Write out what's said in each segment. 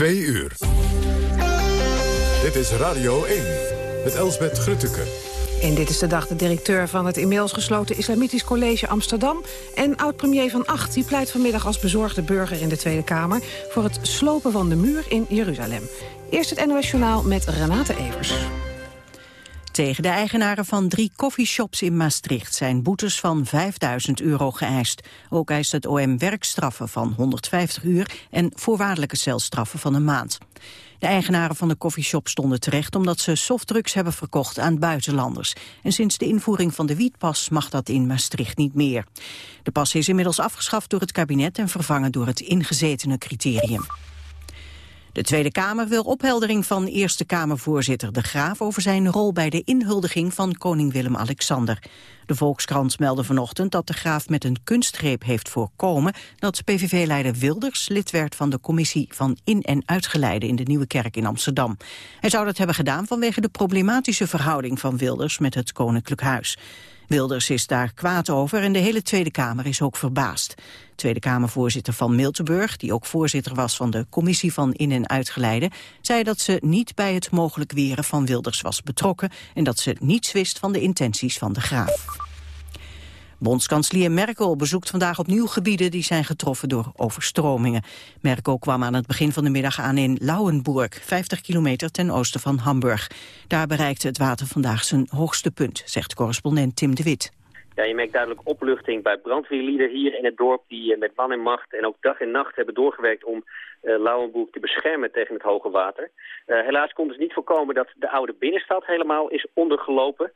Twee uur. Dit is Radio 1 met Elsbeth Grutteke. En dit is de dag de directeur van het inmiddels gesloten Islamitisch College Amsterdam... en oud-premier Van Acht die pleit vanmiddag als bezorgde burger in de Tweede Kamer... voor het slopen van de muur in Jeruzalem. Eerst het NOS Journaal met Renate Evers. Tegen de eigenaren van drie coffeeshops in Maastricht zijn boetes van 5000 euro geëist. Ook eist het OM werkstraffen van 150 uur en voorwaardelijke celstraffen van een maand. De eigenaren van de coffeeshop stonden terecht omdat ze softdrugs hebben verkocht aan buitenlanders. En sinds de invoering van de wietpas mag dat in Maastricht niet meer. De pas is inmiddels afgeschaft door het kabinet en vervangen door het ingezetene criterium. De Tweede Kamer wil opheldering van Eerste Kamervoorzitter De Graaf over zijn rol bij de inhuldiging van koning Willem-Alexander. De Volkskrant meldde vanochtend dat De Graaf met een kunstgreep heeft voorkomen dat PVV-leider Wilders lid werd van de commissie van in- en uitgeleide in de Nieuwe Kerk in Amsterdam. Hij zou dat hebben gedaan vanwege de problematische verhouding van Wilders met het Koninklijk Huis. Wilders is daar kwaad over en de hele Tweede Kamer is ook verbaasd. Tweede Kamervoorzitter van Miltenburg, die ook voorzitter was van de commissie van in- en uitgeleide, zei dat ze niet bij het mogelijk weren van Wilders was betrokken en dat ze niets wist van de intenties van de graaf. Bondskanselier Merkel bezoekt vandaag opnieuw gebieden die zijn getroffen door overstromingen. Merkel kwam aan het begin van de middag aan in Lauenburg, 50 kilometer ten oosten van Hamburg. Daar bereikte het water vandaag zijn hoogste punt, zegt correspondent Tim de Wit. Ja, je merkt duidelijk opluchting bij brandweerlieden hier in het dorp... die met man en macht en ook dag en nacht hebben doorgewerkt om uh, te beschermen tegen het hoge water. Uh, helaas kon dus niet voorkomen dat de oude binnenstad helemaal is ondergelopen.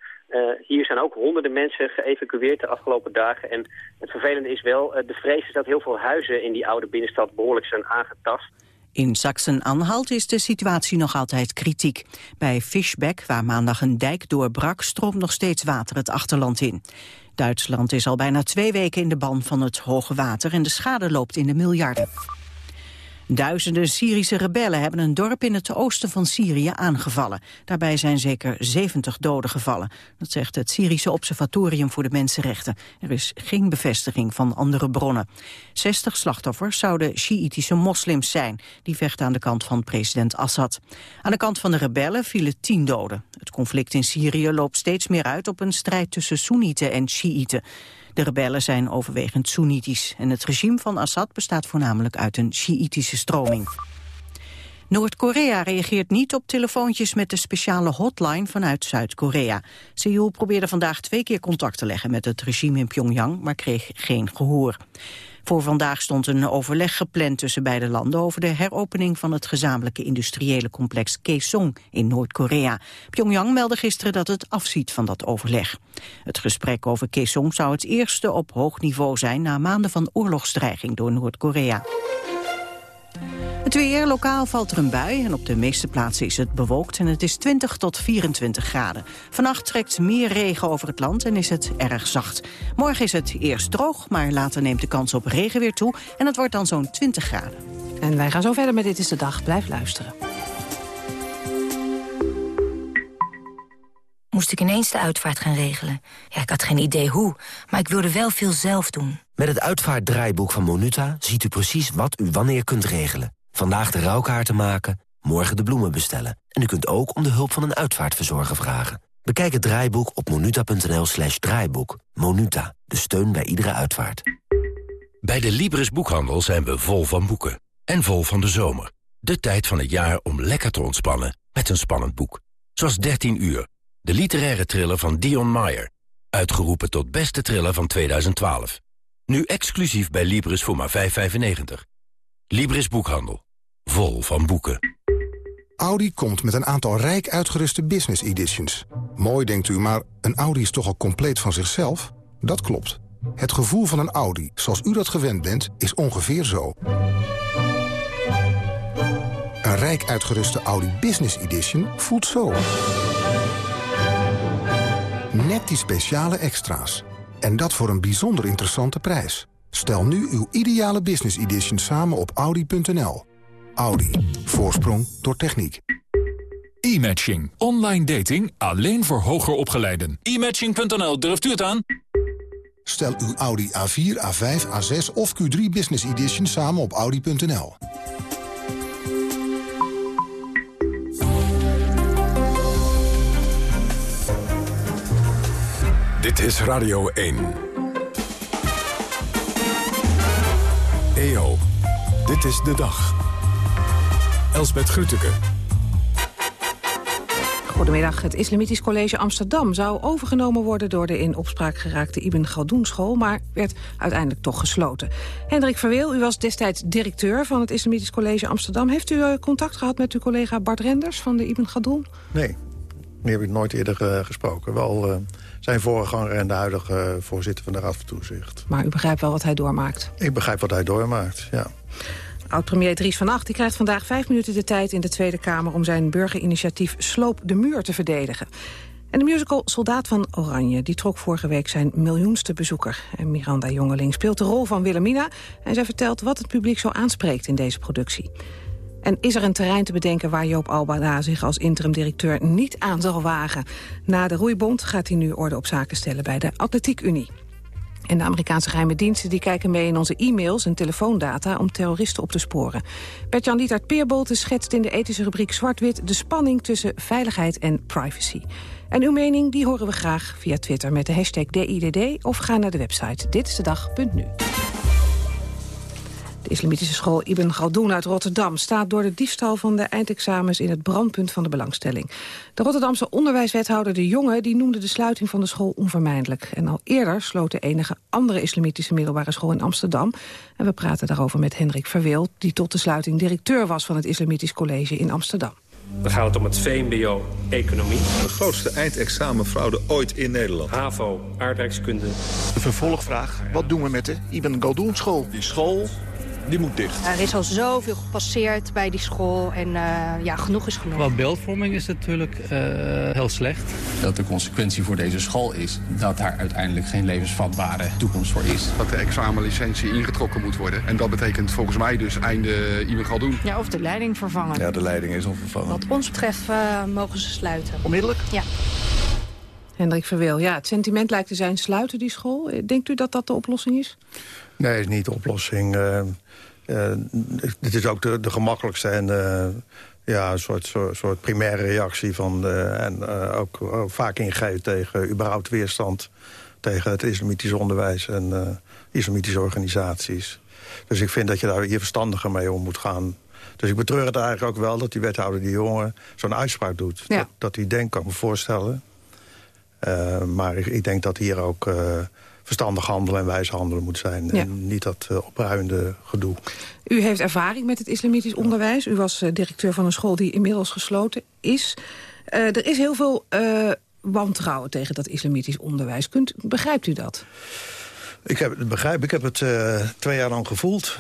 Hier zijn ook honderden mensen geëvacueerd de afgelopen dagen. En het vervelende is wel, de vrees is dat heel veel huizen in die oude binnenstad behoorlijk zijn aangetast. In Sachsen-Anhalt is de situatie nog altijd kritiek. Bij Fischbeck, waar maandag een dijk doorbrak, stroomt nog steeds water het achterland in. Duitsland is al bijna twee weken in de ban van het hoge water en de schade loopt in de miljarden. Duizenden Syrische rebellen hebben een dorp in het oosten van Syrië aangevallen. Daarbij zijn zeker 70 doden gevallen. Dat zegt het Syrische Observatorium voor de Mensenrechten. Er is geen bevestiging van andere bronnen. 60 slachtoffers zouden Sjiïtische moslims zijn. Die vechten aan de kant van president Assad. Aan de kant van de rebellen vielen 10 doden. Het conflict in Syrië loopt steeds meer uit op een strijd tussen Soenieten en Sjiïten. De rebellen zijn overwegend Soenitisch en het regime van Assad bestaat voornamelijk uit een Sjiïtische stroming. Noord-Korea reageert niet op telefoontjes met de speciale hotline vanuit Zuid-Korea. Seoul probeerde vandaag twee keer contact te leggen met het regime in Pyongyang, maar kreeg geen gehoor. Voor vandaag stond een overleg gepland tussen beide landen over de heropening van het gezamenlijke industriële complex Kaesong in Noord-Korea. Pyongyang meldde gisteren dat het afziet van dat overleg. Het gesprek over Kaesong zou het eerste op hoog niveau zijn na maanden van oorlogsdreiging door Noord-Korea. Het weer, lokaal valt er een bui en op de meeste plaatsen is het bewolkt en het is 20 tot 24 graden. Vannacht trekt meer regen over het land en is het erg zacht. Morgen is het eerst droog, maar later neemt de kans op regen weer toe en het wordt dan zo'n 20 graden. En wij gaan zo verder met Dit is de Dag. Blijf luisteren. Moest ik ineens de uitvaart gaan regelen. Ja, ik had geen idee hoe, maar ik wilde wel veel zelf doen. Met het uitvaartdraaiboek van Monuta ziet u precies wat u wanneer kunt regelen. Vandaag de rouwkaarten maken, morgen de bloemen bestellen. En u kunt ook om de hulp van een uitvaartverzorger vragen. Bekijk het draaiboek op monuta.nl slash draaiboek. Monuta, de steun bij iedere uitvaart. Bij de Libris Boekhandel zijn we vol van boeken. En vol van de zomer. De tijd van het jaar om lekker te ontspannen met een spannend boek. Zoals 13 uur, de literaire thriller van Dion Meyer. Uitgeroepen tot beste thriller van 2012. Nu exclusief bij Libris voor maar 5,95. Libris Boekhandel. Vol van boeken. Audi komt met een aantal rijk uitgeruste business editions. Mooi denkt u, maar een Audi is toch al compleet van zichzelf? Dat klopt. Het gevoel van een Audi, zoals u dat gewend bent, is ongeveer zo. Een rijk uitgeruste Audi Business Edition voelt zo. Net die speciale extra's. En dat voor een bijzonder interessante prijs. Stel nu uw ideale business edition samen op Audi.nl. Audi. Voorsprong door techniek. E-matching. Online dating alleen voor hoger opgeleiden. E-matching.nl, durft u het aan? Stel uw Audi A4, A5, A6 of Q3 Business Edition samen op Audi.nl. Dit is Radio 1. EO, dit is de dag. Elsbeth Grütke. Goedemiddag. Het Islamitisch College Amsterdam zou overgenomen worden... door de in opspraak geraakte Ibn Galdoen school... maar werd uiteindelijk toch gesloten. Hendrik Verweel, u was destijds directeur van het Islamitisch College Amsterdam. Heeft u eh, contact gehad met uw collega Bart Renders van de Ibn Galdoen? Nee, die heb ik nooit eerder uh, gesproken. Wel uh, zijn voorganger en de huidige voorzitter van de Raad van Toezicht. Maar u begrijpt wel wat hij doormaakt? Ik begrijp wat hij doormaakt, ja. Oud-premier Dries van Acht die krijgt vandaag vijf minuten de tijd in de Tweede Kamer... om zijn burgerinitiatief Sloop de Muur te verdedigen. En de musical Soldaat van Oranje die trok vorige week zijn miljoenste bezoeker. En Miranda Jongeling speelt de rol van Wilhelmina... en zij vertelt wat het publiek zo aanspreekt in deze productie. En is er een terrein te bedenken waar Joop Albada zich als interim-directeur niet aan zal wagen? Na de roeibond gaat hij nu orde op zaken stellen bij de Atletiek Unie. En de Amerikaanse geheime diensten die kijken mee in onze e-mails en telefoondata om terroristen op te sporen. Bert-Jan Lietert Peerbolte schetst in de ethische rubriek Zwart-Wit de spanning tussen veiligheid en privacy. En uw mening die horen we graag via Twitter met de hashtag DIDD of ga naar de website ditstedag.nu. De islamitische school Ibn Galdoen uit Rotterdam staat door de diefstal van de eindexamens in het brandpunt van de belangstelling. De Rotterdamse onderwijswethouder De Jonge die noemde de sluiting van de school onvermijdelijk. En al eerder sloot de enige andere islamitische middelbare school in Amsterdam. En we praten daarover met Hendrik Verweel, die tot de sluiting directeur was van het Islamitisch College in Amsterdam. Dan gaat het om het VMBO Economie. De grootste eindexamenfraude ooit in Nederland. HAVO Aardrijkskunde. De vervolgvraag, wat doen we met de Ibn Galdoen school? Die school die moet dicht. Er is al zoveel gepasseerd bij die school en uh, ja, genoeg is genoeg. Qua beeldvorming is het natuurlijk uh, heel slecht. Dat de consequentie voor deze school is dat daar uiteindelijk geen levensvatbare toekomst voor is. Dat de examenlicentie ingetrokken moet worden. En dat betekent volgens mij dus einde Ibn Galdoen. Ja, of de leiding vervangen. Ja, de leiding is onvervangen. Wat ons betreft uh, mogen ze sluiten. Onmiddellijk? Ja. Hendrik Verweel, ja, het sentiment lijkt te zijn sluiten die school. Denkt u dat dat de oplossing is? Nee, is niet de oplossing. Uh, het is ook de, de gemakkelijkste en uh, ja, een soort, soort, soort, primaire reactie van... en ook, vaak ingeven tegen überhaupt weerstand... tegen het islamitisch onderwijs en islamitische organisaties. Dus ik vind dat je daar hier verstandiger mee om moet gaan. Dus ik betreur het eigenlijk ook wel dat die wethouder die jongen zo'n uitspraak doet. Ja. Dat, dat hij denkt, kan ik me voorstellen. maar ik, ik, denk dat hier ook verstandig handelen en wijs handelen moet zijn. Ja. En niet dat uh, opruimende gedoe. U heeft ervaring met het islamitisch onderwijs. U was uh, directeur van een school die inmiddels gesloten is. Uh, er is heel veel wantrouwen tegen dat islamitisch onderwijs. Kunt, begrijpt u dat? Ik heb het begrijp. Ik heb het twee jaar lang gevoeld.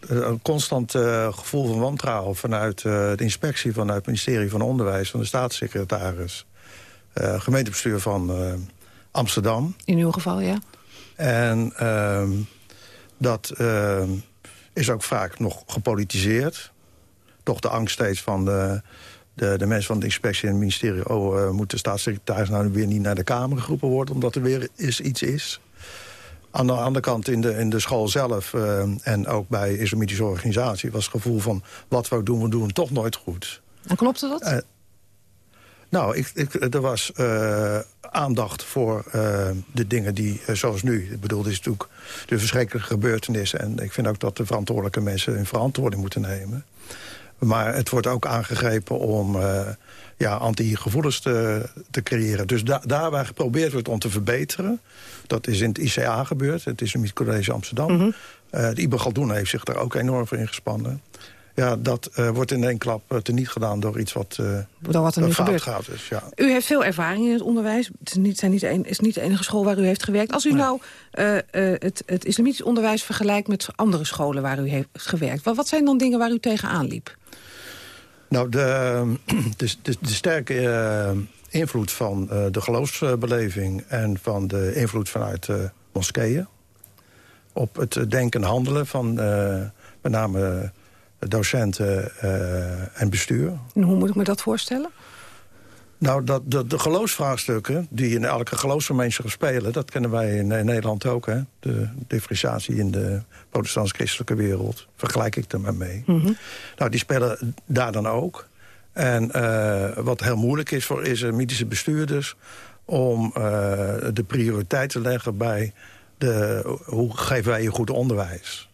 een constant gevoel van wantrouwen vanuit de inspectie... vanuit het ministerie van Onderwijs, van de staatssecretaris... gemeentebestuur van Amsterdam. In uw geval, ja. En uh, dat uh, is ook vaak nog gepolitiseerd. Toch de angst steeds van de, de, de mensen van de inspectie en het ministerie... oh, uh, moet de staatssecretaris nou weer niet naar de Kamer geroepen worden... omdat er weer is, iets is. Aan de andere kant in de, in de school zelf uh, en ook bij islamitische organisatie... was het gevoel van wat we doen, we doen toch nooit goed. En klopte dat? Nou, ik, ik, er was uh, aandacht voor uh, de dingen die, uh, zoals nu... ik bedoel, dit is natuurlijk de verschrikkelijke gebeurtenissen... en ik vind ook dat de verantwoordelijke mensen hun verantwoording moeten nemen. Maar het wordt ook aangegrepen om ja, anti-gevoelens te, te creëren. Dus da daar waar geprobeerd wordt om te verbeteren... dat is in het ICA gebeurd, het is in het College Amsterdam... Mm -hmm. de Iber Galdoen heeft zich daar ook enorm voor ingespannen ja, dat uh, wordt in één klap uh, teniet gedaan door iets wat, uh, door wat er nu gebeurt. gaat. Dus, ja. U heeft veel ervaring in het onderwijs. Het is niet, zijn niet een, is niet de enige school waar u heeft gewerkt. Als u nee. nou het, het islamitisch onderwijs vergelijkt met andere scholen waar u heeft gewerkt... wat, wat zijn dan dingen waar u tegenaan liep? Nou, de, de, de, de sterke invloed van de geloofsbeleving... en van de invloed vanuit moskeeën... op het denken en handelen van met name docenten uh, en bestuur. En hoe moet ik me dat voorstellen? Nou, dat, de, de geloofsvraagstukken die in elke geloofsgemeenschap spelen... dat kennen wij in, in Nederland ook, hè? De differentiatie in de protestants-christelijke wereld. Vergelijk ik er maar mee. Mm -hmm. Nou, die spelen daar dan ook. En uh, wat heel moeilijk is voor islamitische bestuurders... om de prioriteit te leggen bij de, hoe geven wij je goed onderwijs.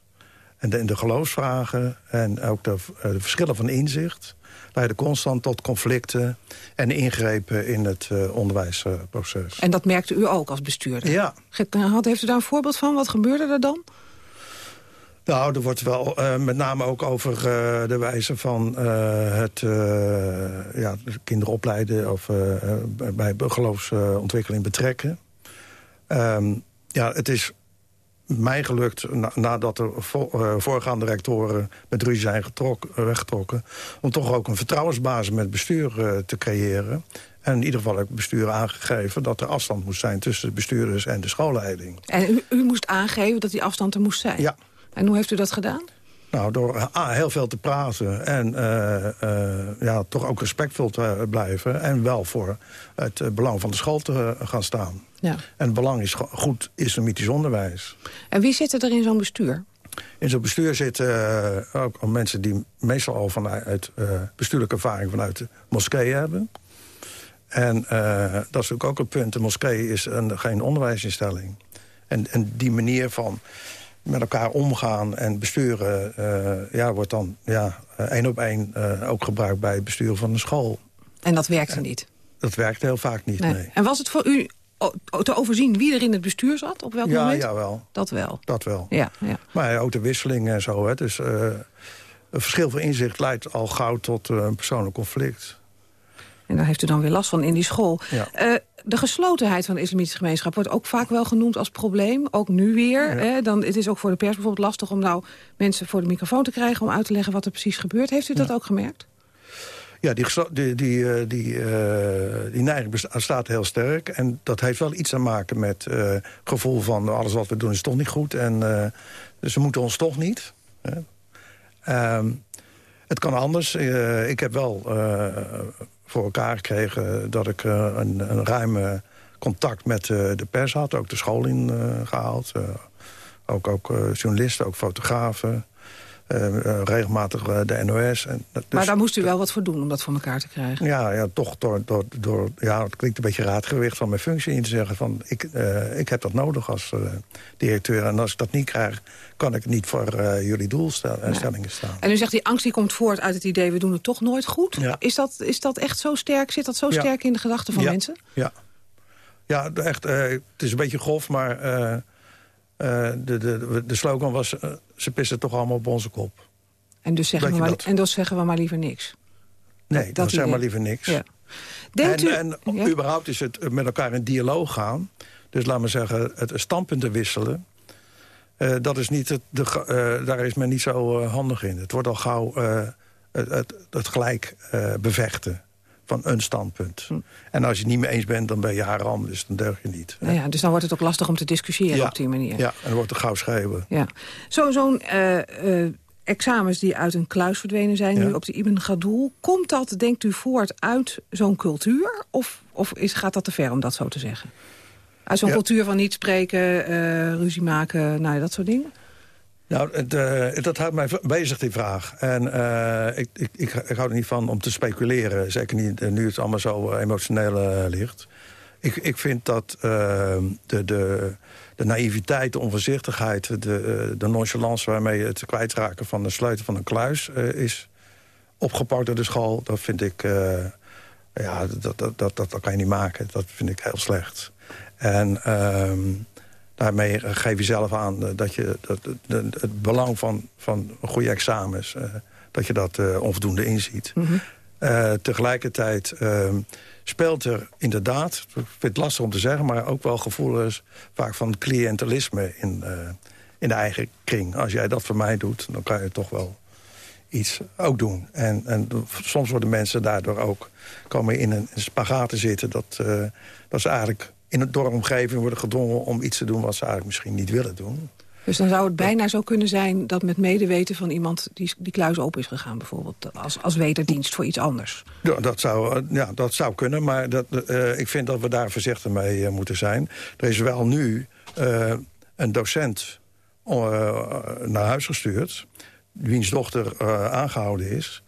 En de, de geloofsvragen en ook de, de verschillen van inzicht leiden constant tot conflicten en ingrepen in het uh, onderwijsproces. En dat merkte u ook als bestuurder? Ja. Heeft u daar een voorbeeld van? Wat gebeurde er dan? Nou, er wordt wel uh, met name ook over uh, de wijze van het ja, kinderen opleiden... of bij geloofsontwikkeling betrekken. Um, ja, het is mij gelukt, nadat de voorgaande rectoren met ruzie zijn getrokken, weggetrokken... om toch ook een vertrouwensbasis met bestuur te creëren. En in ieder geval heb ik bestuur aangegeven dat er afstand moest zijn... tussen de bestuurders en de schoolleiding. En u, u moest aangeven dat die afstand er moest zijn? Ja. En hoe heeft u dat gedaan? Nou, door A, heel veel te praten en uh, uh, ja, toch ook respectvol te blijven... en wel voor het belang van de school te gaan staan. Ja. En het belang is goed islamitisch onderwijs. En wie zitten er in zo'n bestuur? In zo'n bestuur zitten ook mensen die meestal al vanuit bestuurlijke ervaring... vanuit de moskee hebben. En dat is natuurlijk ook een punt. De moskee is een, geen onderwijsinstelling. En, en die manier van met elkaar omgaan en besturen... Uh, ja, wordt dan ja, één op één uh, ook gebruikt bij het bestuur van de school. En dat werkte niet? Dat werkte heel vaak niet, nee. nee. En was het voor u te overzien wie er in het bestuur zat? Op welk ja, moment? Ja, wel. Dat wel? Dat wel. Ja, ja. Maar ook de wisseling en zo. Hè. Dus uh, een verschil van inzicht leidt al gauw tot een persoonlijk conflict. En daar heeft u dan weer last van in die school. Ja de geslotenheid van de islamitische gemeenschap wordt ook vaak wel genoemd als probleem. Ook nu weer. Hè? Dan, het is ook voor de pers bijvoorbeeld lastig om nou mensen voor de microfoon te krijgen... om uit te leggen wat er precies gebeurt. Heeft u dat ook gemerkt? Ja, die, die, die, die, uh, die neiging staat heel sterk. En dat heeft wel iets te maken met uh, gevoel van... alles wat we doen is toch niet goed. En, uh, dus we moeten ons toch niet. Um, het kan anders. ik heb wel voor elkaar gekregen dat ik een, een ruime contact met de pers had. Ook de school in gehaald. ook ook journalisten, ook fotografen. Regelmatig de NOS. En dus, maar daar moest u wel wat voor doen om dat voor elkaar te krijgen? Ja, ja toch door, door, door ja, het klinkt een beetje raadgewicht van mijn functie in te zeggen... van ik, ik heb dat nodig als directeur. En als ik dat niet krijg, kan ik niet voor uh, jullie doelstellingen staan. En u zegt die angst die komt voort uit het idee... we doen het toch nooit goed. Ja. Is, dat, is dat echt zo sterk? Zit dat zo ja. sterk in de gedachten van ja. mensen? Ja, ja echt, uh, het is een beetje grof, maar uh, de, de, de slogan was... ze pissen toch allemaal op onze kop. En dus zeggen, we maar, en dus zeggen we maar liever niks? Nee, dat dan zeggen we maar liever niks. Ja. Denkt en, u, en überhaupt is het met elkaar in dialoog gaan... dus laat maar zeggen, het standpunten wisselen... Uh, dat is niet het, de, uh, daar is men niet zo uh, handig in. Het wordt al gauw het, het, het, gelijk bevechten van een standpunt. Hm. En als je het niet mee eens bent, dan ben je haram, dus dan deug je niet. Nou ja, dus dan wordt het ook lastig om te discussiëren ja, op die manier. Ja, en dan wordt er gauw schreeuwen. Ja. Zo'n zo examens die uit een kluis verdwenen zijn, ja. nu op de Ibn Gadoul. Komt dat, denkt u, voort uit zo'n cultuur? Of, of is, gaat dat te ver om dat zo te zeggen? Uit zo'n ja. cultuur van niet spreken, uh, ruzie maken, nou, dat soort dingen? Nou, het, uh, dat houdt mij bezig, die vraag. En uh, ik, ik, ik, ik, hou er niet van om te speculeren. Zeker niet nu het allemaal zo emotioneel ligt. Ik, ik vind dat de, de, de naïviteit, de onvoorzichtigheid... de, de nonchalance waarmee het kwijtraken van de sleutel van een kluis is opgepakt door de school... dat vind ik... ja, dat, dat, dat, dat kan je niet maken. Dat vind ik heel slecht. En um, daarmee geef je zelf aan dat je dat, de, het belang van, van goede examens... Uh, dat je dat uh, onvoldoende inziet. Mhm. Mm -hmm. uh, tegelijkertijd speelt er inderdaad, ik vind het lastig om te zeggen... maar ook wel gevoelens vaak van cliëntelisme in, in de eigen kring. Als jij dat voor mij doet, dan kan je toch wel iets ook doen. En, en soms worden mensen daardoor ook komen in een spagaat te zitten... dat, dat ze eigenlijk in het dorpomgeving worden gedwongen om iets te doen... wat ze eigenlijk misschien niet willen doen. Dus dan zou het bijna zo kunnen zijn dat met medeweten van iemand... die, die kluis open is gegaan bijvoorbeeld, als, als wederdienst voor iets anders. Ja, dat zou, ja, dat zou kunnen, maar dat, uh, ik vind dat we daar voorzichtig mee uh, moeten zijn. Er is wel nu uh, een docent naar huis gestuurd... wiens dochter aangehouden is...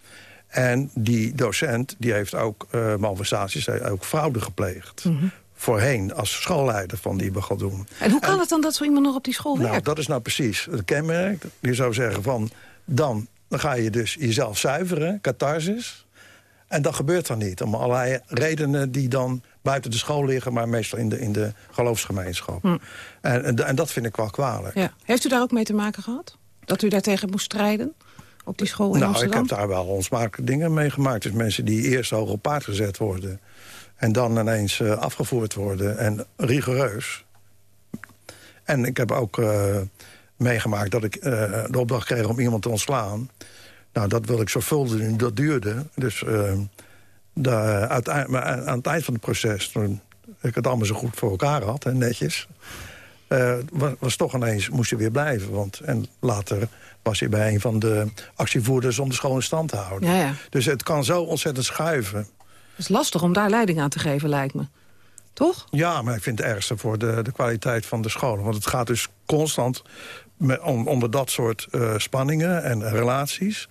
En die docent die heeft ook malversaties, ook fraude gepleegd. Mm -hmm. Voorheen als schoolleider van die Galdoen. En hoe kan het dan dat zo iemand nog op die school Nou, werkt? dat is nou precies het kenmerk. Je zou zeggen van, dan, dan ga je dus jezelf zuiveren, catharsis. En dat gebeurt dan niet. Om allerlei redenen die dan buiten de school liggen... maar meestal in de, in de geloofsgemeenschap. Hm. En, en, en dat vind ik wel kwalijk. Ja. Heeft u daar ook mee te maken gehad? Dat u daartegen moest strijden? Op die school in nou, Amsterdam? ik heb daar wel onsmakelijke dingen mee gemaakt. Dus mensen die eerst hoog op paard gezet worden... en dan ineens eh, afgevoerd worden en rigoureus. En ik heb ook eh, meegemaakt dat ik eh, de opdracht kreeg om iemand te ontslaan. Nou, dat wil ik zorgvuldig doen. Dat duurde. Dus eh, de, aan het eind van het proces... toen ik het allemaal zo goed voor elkaar had, hè, netjes... was, was toch ineens, moest hij weer blijven. Want, en later was hij bij een van de actievoerders... om de school in stand te houden. Ja, ja. Dus het kan zo ontzettend schuiven. Het is lastig om daar leiding aan te geven, lijkt me. Toch? Ja, maar ik vind het ergste voor de, de kwaliteit van de scholen. Want het gaat dus constant met, om, onder dat soort eh, spanningen en relaties.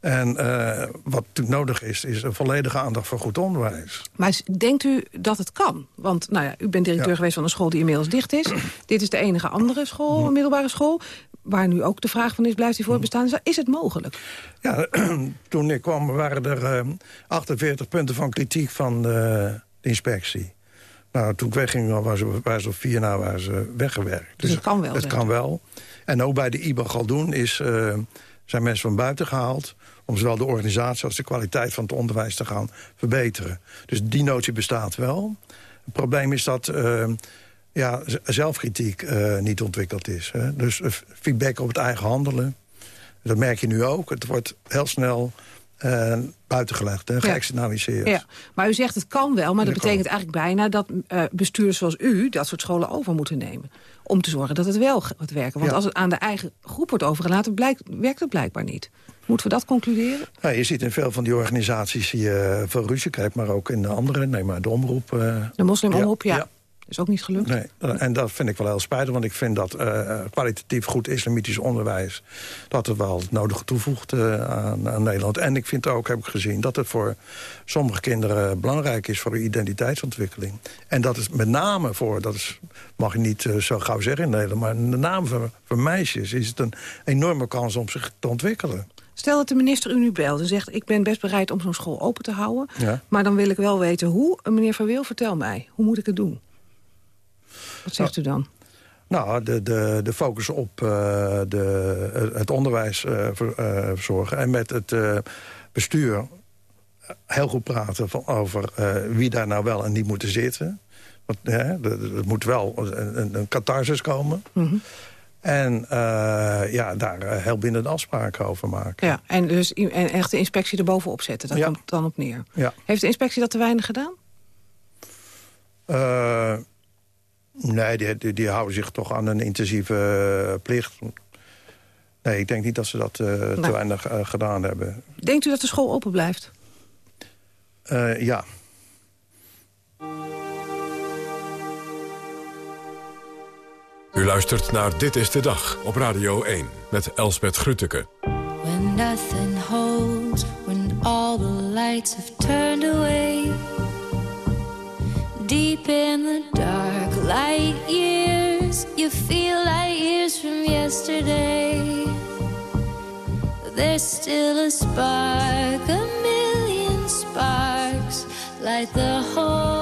En eh, wat natuurlijk nodig is, is een volledige aandacht voor goed onderwijs. Maar denkt u dat het kan? Want nou ja, u bent directeur Ja. geweest van een school die inmiddels dicht is. Dit is de enige andere school, een middelbare school... waar nu ook de vraag van is, blijft die voortbestaan? Is het mogelijk? Ja, toen ik kwam waren er eh, 48 punten van kritiek van de, de inspectie. Nou, toen ik wegging waren ze, waren ze op vier na waren ze weggewerkt. Dus het kan wel, Het kan wel. En ook bij de IBA Galdoen is, eh, zijn mensen van buiten gehaald... om zowel de organisatie als de kwaliteit van het onderwijs te gaan verbeteren. Dus die notie bestaat wel. Het probleem is dat eh, ja, zelfkritiek eh, niet ontwikkeld is. Hè? Dus eh, feedback op het eigen handelen. Dat merk je nu ook. Het wordt heel snel eh, buitengelegd en Ja. geëxternaliseerd. Ja, maar u zegt het kan wel, maar dat Dat betekent eigenlijk bijna... dat eh bestuurders zoals u dat soort scholen over moeten nemen. Om te zorgen dat het wel gaat werken. Want Ja. als het aan de eigen groep wordt overgelaten... Blijkt, werkt het blijkbaar niet. Moeten we dat concluderen? Ja, je ziet in veel van die organisaties zie je veel ruzie krijgt, maar ook in de andere, neem maar de omroep. De moslimomroep, ja. Is ook niet gelukt. Nee, eh, en dat vind ik wel heel spijtig, want ik vind dat eh, kwalitatief goed islamitisch onderwijs... dat het wel het nodige toevoegt eh, aan, aan Nederland. En ik vind ook, heb ik gezien, dat het voor sommige kinderen belangrijk is... voor hun identiteitsontwikkeling. En dat is met name voor, dat is, mag je niet eh, zo gauw zeggen in Nederland... maar met name voor, voor meisjes is het een enorme kans om zich te ontwikkelen. Stel dat de minister u nu belt en zegt... ik ben best bereid om zo'n school open te houden... Ja. maar dan wil ik wel weten hoe. Eh, Meneer Van Wil, vertel mij. Hoe moet ik het doen? Wat zegt u dan? Nou, de, de, de focus op eh, de, het onderwijs ver- eh, verzorgen... en met het bestuur heel goed praten van, over wie daar nou wel en niet moeten zitten. Want hè, er moet wel een, een, een catharsis komen. Mhm. En ja, daar heel binnen de afspraken over maken. Ja, en dus en echt de inspectie erbovenop zetten. Daar Ja. komt het dan op neer. Ja. Heeft de inspectie dat te weinig gedaan? Nee, die, die, die houden zich toch aan een intensieve eh, plicht. Nee, ik denk niet dat ze dat eh, te weinig eh, gedaan hebben. Denkt u dat de school open blijft? Eh, ja. U luistert naar Dit is de Dag op Radio 1 met Elsbeth Grutteke. When nothing holds, when all the lights have turned away. Deep in the dark, light years, you feel light years from yesterday. There's still a spark, a million sparks, light the whole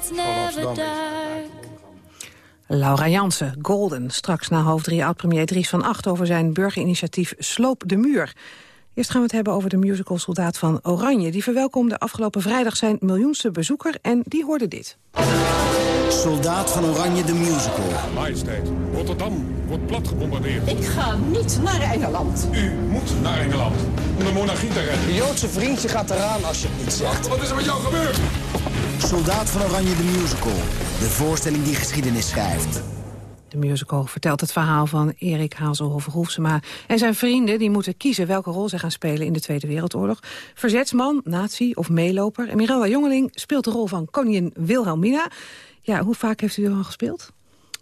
that's never dark. Laura Jansen, Golden. Straks na half drie oud-premier Dries van Acht... over zijn burgerinitiatief Sloop de Muur. Eerst gaan we het hebben over de musical Soldaat van Oranje. Die verwelkomde afgelopen vrijdag zijn miljoenste bezoeker... en die hoorde dit. Soldaat van Oranje, de musical. Majesteit, Rotterdam wordt plat gebombardeerd. Ik ga niet naar Engeland. U moet naar Engeland om de monarchie te redden. Je Joodse vriendje gaat eraan als je het niet zegt. Wat is er met jou gebeurd? Soldaat van Oranje, de musical. De voorstelling die geschiedenis schrijft. De musical vertelt het verhaal van Erik Hazelhoff-Hoefsema en zijn vrienden... die moeten kiezen welke rol ze gaan spelen in de Tweede Wereldoorlog. Verzetsman, nazi of meeloper. En Mirella Jongeling speelt de rol van koningin Wilhelmina. Ja, hoe vaak heeft u er al gespeeld?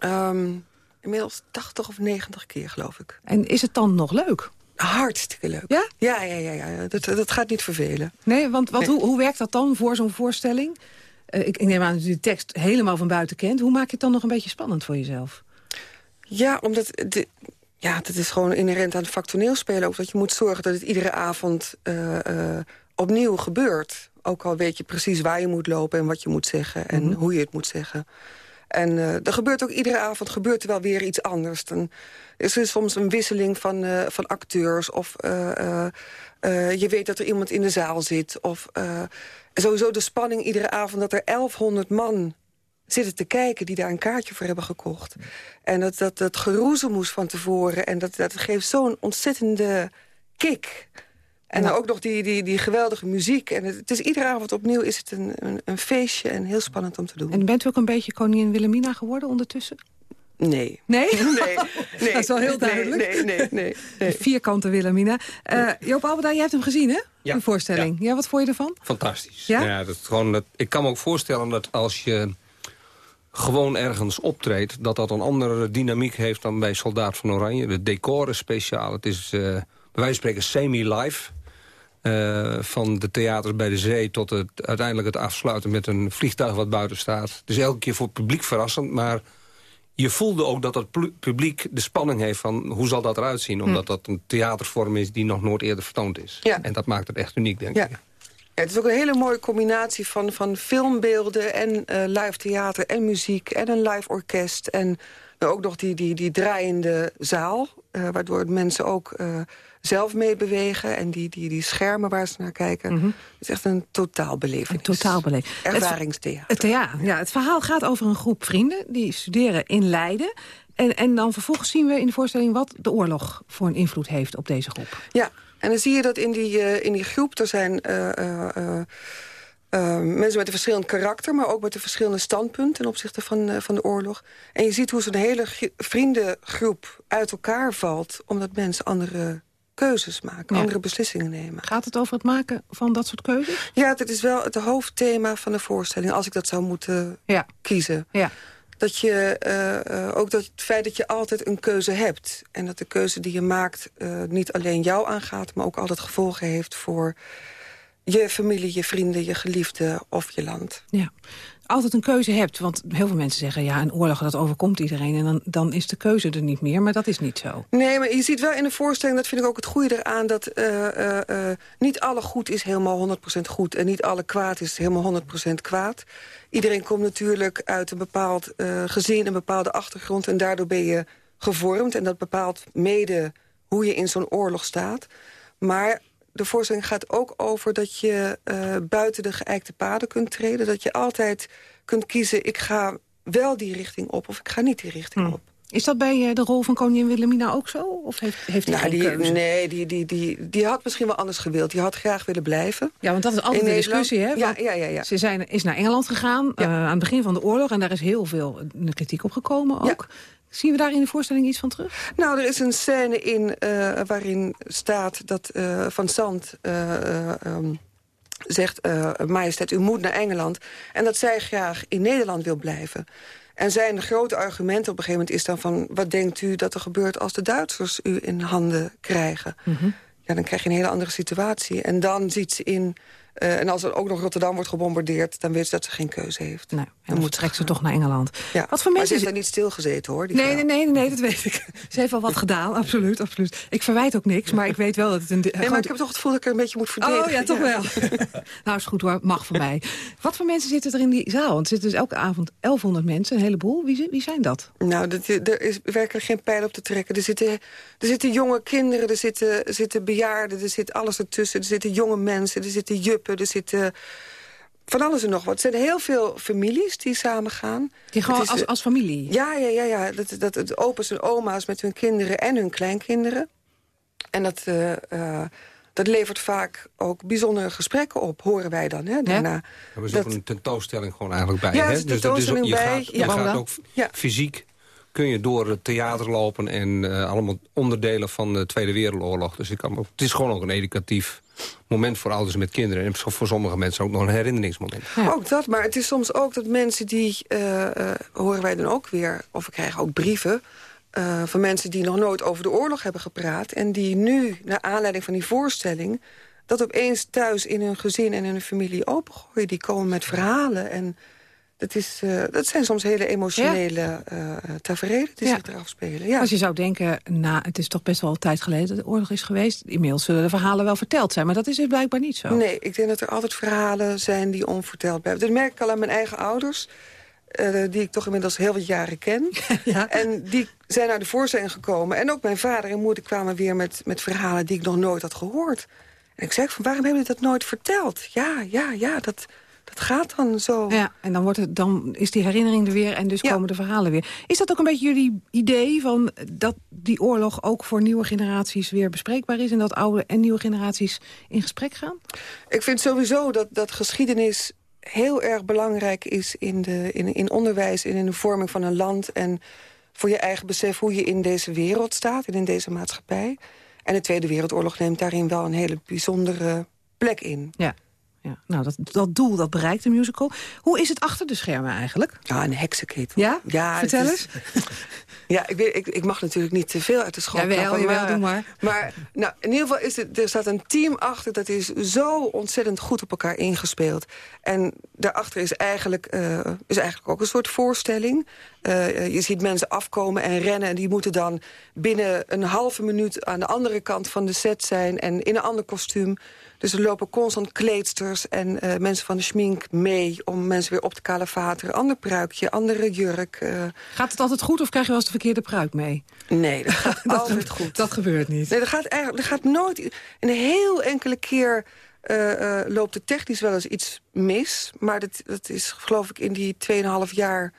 Um, inmiddels 80 of 90 keer, geloof ik. En is het dan nog leuk? Hartstikke leuk. Ja? Ja, ja, ja. ja. Dat, dat gaat niet vervelen. Nee, want wat, Hoe, hoe werkt dat dan voor zo'n voorstelling? Uh, ik, ik, neem aan dat u de tekst helemaal van buiten kent. Hoe maak je het dan nog een beetje spannend voor jezelf? Ja, omdat... De, ja, dat is gewoon inherent aan het vak toneelspelen ook. Dat je moet zorgen dat het iedere avond uh, uh, opnieuw gebeurt. Ook al weet je precies waar je moet lopen en wat je moet zeggen. En mm -hmm. hoe je het moet zeggen. En uh, er gebeurt ook iedere avond gebeurt er wel weer iets anders. Dan is er soms een wisseling van, uh, van acteurs. Of uh, je weet dat er iemand in de zaal zit. Of sowieso de spanning iedere avond dat er 1100 man zitten te kijken... die daar een kaartje voor hebben gekocht. En dat, dat, dat geroezemoes van tevoren. En dat, dat geeft zo'n ontzettende kick... En dan ook nog die, die, die geweldige muziek. En het, het, is iedere avond opnieuw is het een, een, een, feestje en heel spannend om te doen. En bent u ook een beetje koningin Wilhelmina geworden ondertussen? Nee. Nee? Nee, nee. Dat is wel heel duidelijk. Nee, nee, nee. nee, Vierkante Wilhelmina. Uh, Joop Albeda, jij hebt hem gezien, hè? Ja. De voorstelling. Ja. ja, wat vond je ervan? Fantastisch. Ja? ja dat gewoon, dat, ik kan me ook voorstellen dat als je gewoon ergens optreedt... dat dat een andere dynamiek heeft dan bij Soldaat van Oranje. Het decor is speciaal. Het is, uh, bij wijze van spreken, semi-live... Uh, van de theaters bij de zee tot het, uiteindelijk het afsluiten met een vliegtuig wat buiten staat. Dus elke keer voor het publiek verrassend, maar je voelde ook dat het publiek de spanning heeft van hoe zal dat eruit zien. Omdat dat een theatervorm is die nog nooit eerder vertoond is. Ja. En dat maakt het echt uniek, denk ja. ik. Ja, het is ook een hele mooie combinatie van, van filmbeelden en uh, live theater en muziek en een live orkest. En ook nog die, die, die draaiende zaal, uh, waardoor mensen ook... Uh, zelf meebewegen en die, die, die schermen waar ze naar kijken. Mm -hmm. Het is echt een totaalbeleving. Een totaalbeleving. Ervaringstheater. Het, het, ja, ja, het verhaal gaat over een groep vrienden die studeren in Leiden. En, en dan vervolgens zien we in de voorstelling wat de oorlog voor een invloed heeft op deze groep. Ja, en dan zie je dat in die, uh, in die groep, er zijn... Uh, Uh, mensen met een verschillend karakter, maar ook met een verschillende standpunt ten opzichte van, uh, van de oorlog. En je ziet hoe zo'n hele vriendengroep uit elkaar valt, omdat mensen andere keuzes maken, ja. andere beslissingen nemen. Gaat het over het maken van dat soort keuzes? Ja, dat is wel het hoofdthema van de voorstelling, als ik dat zou moeten ja. kiezen. Ja. Dat je, uh, ook dat het feit dat je altijd een keuze hebt. En dat de keuze die je maakt niet alleen jou aangaat... maar ook altijd gevolgen heeft voor je familie, je vrienden, je geliefden of je land. Ja, altijd een keuze hebt. Want heel veel mensen zeggen, ja, een oorlog, dat overkomt iedereen. En dan, dan is de keuze er niet meer, maar dat is niet zo. Nee, maar je ziet wel in de voorstelling, dat vind ik ook het goede eraan... dat uh, uh, uh, niet alle goed is helemaal 100% goed... en niet alle kwaad is helemaal 100% kwaad. Iedereen komt natuurlijk uit een bepaald gezin, een bepaalde achtergrond... en daardoor ben je gevormd en dat bepaalt mede hoe je in zo'n oorlog staat. Maar de voorstelling gaat ook over dat je uh, buiten de geëikte paden kunt treden. Dat je altijd kunt kiezen, ik ga wel die richting op of ik ga niet die richting Hmm. op. Is dat bij de rol van koningin Wilhelmina ook zo? Of heeft, heeft hij nou, die, keuze? Nee, die, die, die, die had misschien wel anders gewild. Die had graag willen blijven. Ja, want dat is altijd In een discussie. Hè? Ja, ja, ja, ja. Ze zijn, is naar Engeland gegaan ja. uh, aan het begin van de oorlog... en daar is heel veel uh, kritiek op gekomen ook. Ja. Zien we daar in de voorstelling iets van terug? Nou, er is een scène in uh, waarin staat dat uh, Van Sant uh, um, zegt... majesteit, u moet naar Engeland. En dat zij graag in Nederland wil blijven. En zijn grote argument op een gegeven moment is dan van... wat denkt u dat er gebeurt als de Duitsers u in handen krijgen? Mm -hmm. Ja, dan krijg je een hele andere situatie. En dan ziet ze in Eh, en als er ook nog Rotterdam wordt gebombardeerd... dan weet ze dat ze geen keuze heeft. Nou, en dan, trekt ze toch naar Engeland. Ja. Wat voor Maar mensen... ze heeft daar niet stilgezeten, hoor. Die Nee, nee, nee, nee, dat weet ik. Ze heeft wel wat gedaan, absoluut, absoluut. Ik verwijt ook niks, maar ik weet wel dat het een... Nee, maar ik heb toch het gevoel dat ik er een beetje moet verdedigen. Oh ja, toch wel. nou, is goed hoor, mag voor mij. Wat voor mensen zitten er in die zaal? Want er zitten dus elke avond 1100 mensen, een heleboel. Wie, wie zijn dat? Nou, dat, er is werkelijk geen pijl op te trekken. Er zitten, er zitten jonge kinderen, er zitten, zitten bejaarden, er zit alles ertussen. Er zitten jonge mensen, er zitten er zitten van alles en nog wat. Er zijn heel veel families die samen gaan. Die gewoon is, als, eh, als familie? Ja, ja, ja. ja. Dat, dat, het opa's en oma's met hun kinderen en hun kleinkinderen. En dat, eh, eh, dat levert vaak ook bijzondere gesprekken op, horen wij dan. Hè, daarna. Er is Dat- ook een tentoonstelling gewoon eigenlijk bij. Ja, hè? Dus dat is ook- tentoonstelling je bij. Gaat, je Ja, gaat ook fysiek kun je door het theater lopen en eh, allemaal onderdelen van de Tweede Wereldoorlog. Dus ik kan, ook- het is gewoon ook een educatief moment voor ouders met kinderen. En voor sommige mensen ook nog een herinneringsmoment. Ook dat, maar het is soms ook dat mensen die, eh, eh, horen wij dan ook weer... of we krijgen ook brieven eh, van mensen die nog nooit over de oorlog hebben gepraat... en die nu, naar aanleiding van die voorstelling... dat opeens thuis in hun gezin en in hun familie opengooien. Die komen met verhalen en... Dat, is, eh, dat zijn soms hele emotionele eh tafereelen die Ja. zich eraf spelen. Ja. Als je zou denken, nou, het is toch best wel een tijd geleden dat de oorlog is geweest. Inmiddels zullen de verhalen wel verteld zijn, maar dat is dus blijkbaar niet zo. Nee, ik denk dat er altijd verhalen zijn die onverteld blijven. Dat merk ik al aan mijn eigen ouders. die ik toch inmiddels heel wat jaren ken. En die zijn naar de voorstelling gekomen. En ook mijn vader en moeder kwamen weer met, met verhalen die ik nog nooit had gehoord. En ik zei van, waarom hebben jullie dat nooit verteld? Ja, ja, ja, dat, dat gaat dan zo. Ja, en dan, wordt het, dan is die herinnering er weer en dus komen de verhalen weer. Is dat ook een beetje jullie idee van dat die oorlog ook voor nieuwe generaties weer bespreekbaar is... en dat oude en nieuwe generaties in gesprek gaan? Ik vind sowieso dat, dat geschiedenis heel erg belangrijk is in, de, in, in onderwijs... en in de vorming van een land en voor je eigen besef... hoe je in deze wereld staat en in deze maatschappij. En de Tweede Wereldoorlog neemt daarin wel een hele bijzondere plek in. Ja. Ja, nou, dat, dat doel dat bereikt de musical. Hoe is het achter de schermen eigenlijk? Ja, een heksenketel. Ja? Ja, Vertel eens. is- Ja, ik, weet, ik, ik mag natuurlijk niet te veel uit de school klappen, jawel, maar, doe maar. Maar nou, in ieder geval is het, er staat een team achter... dat is zo ontzettend goed op elkaar ingespeeld. En daarachter is eigenlijk, eh, is eigenlijk ook een soort voorstelling. Eh, je ziet mensen afkomen en rennen... en die moeten dan binnen een halve minuut... aan de andere kant van de set zijn en in een ander kostuum... Dus er lopen constant kleedsters en eh, mensen van de schmink mee... om mensen weer op te kalevateren. Ander pruikje, andere jurk. eh. Gaat het altijd goed of krijg je wel eens de verkeerde pruik mee? Nee, dat gaat altijd goed. Dat gebeurt niet. Nee, dat gaat, eigenlijk, dat gaat nooit... Een heel enkele keer eh, loopt er technisch wel eens iets mis. Maar dat, dat is geloof ik in die 2,5 jaar...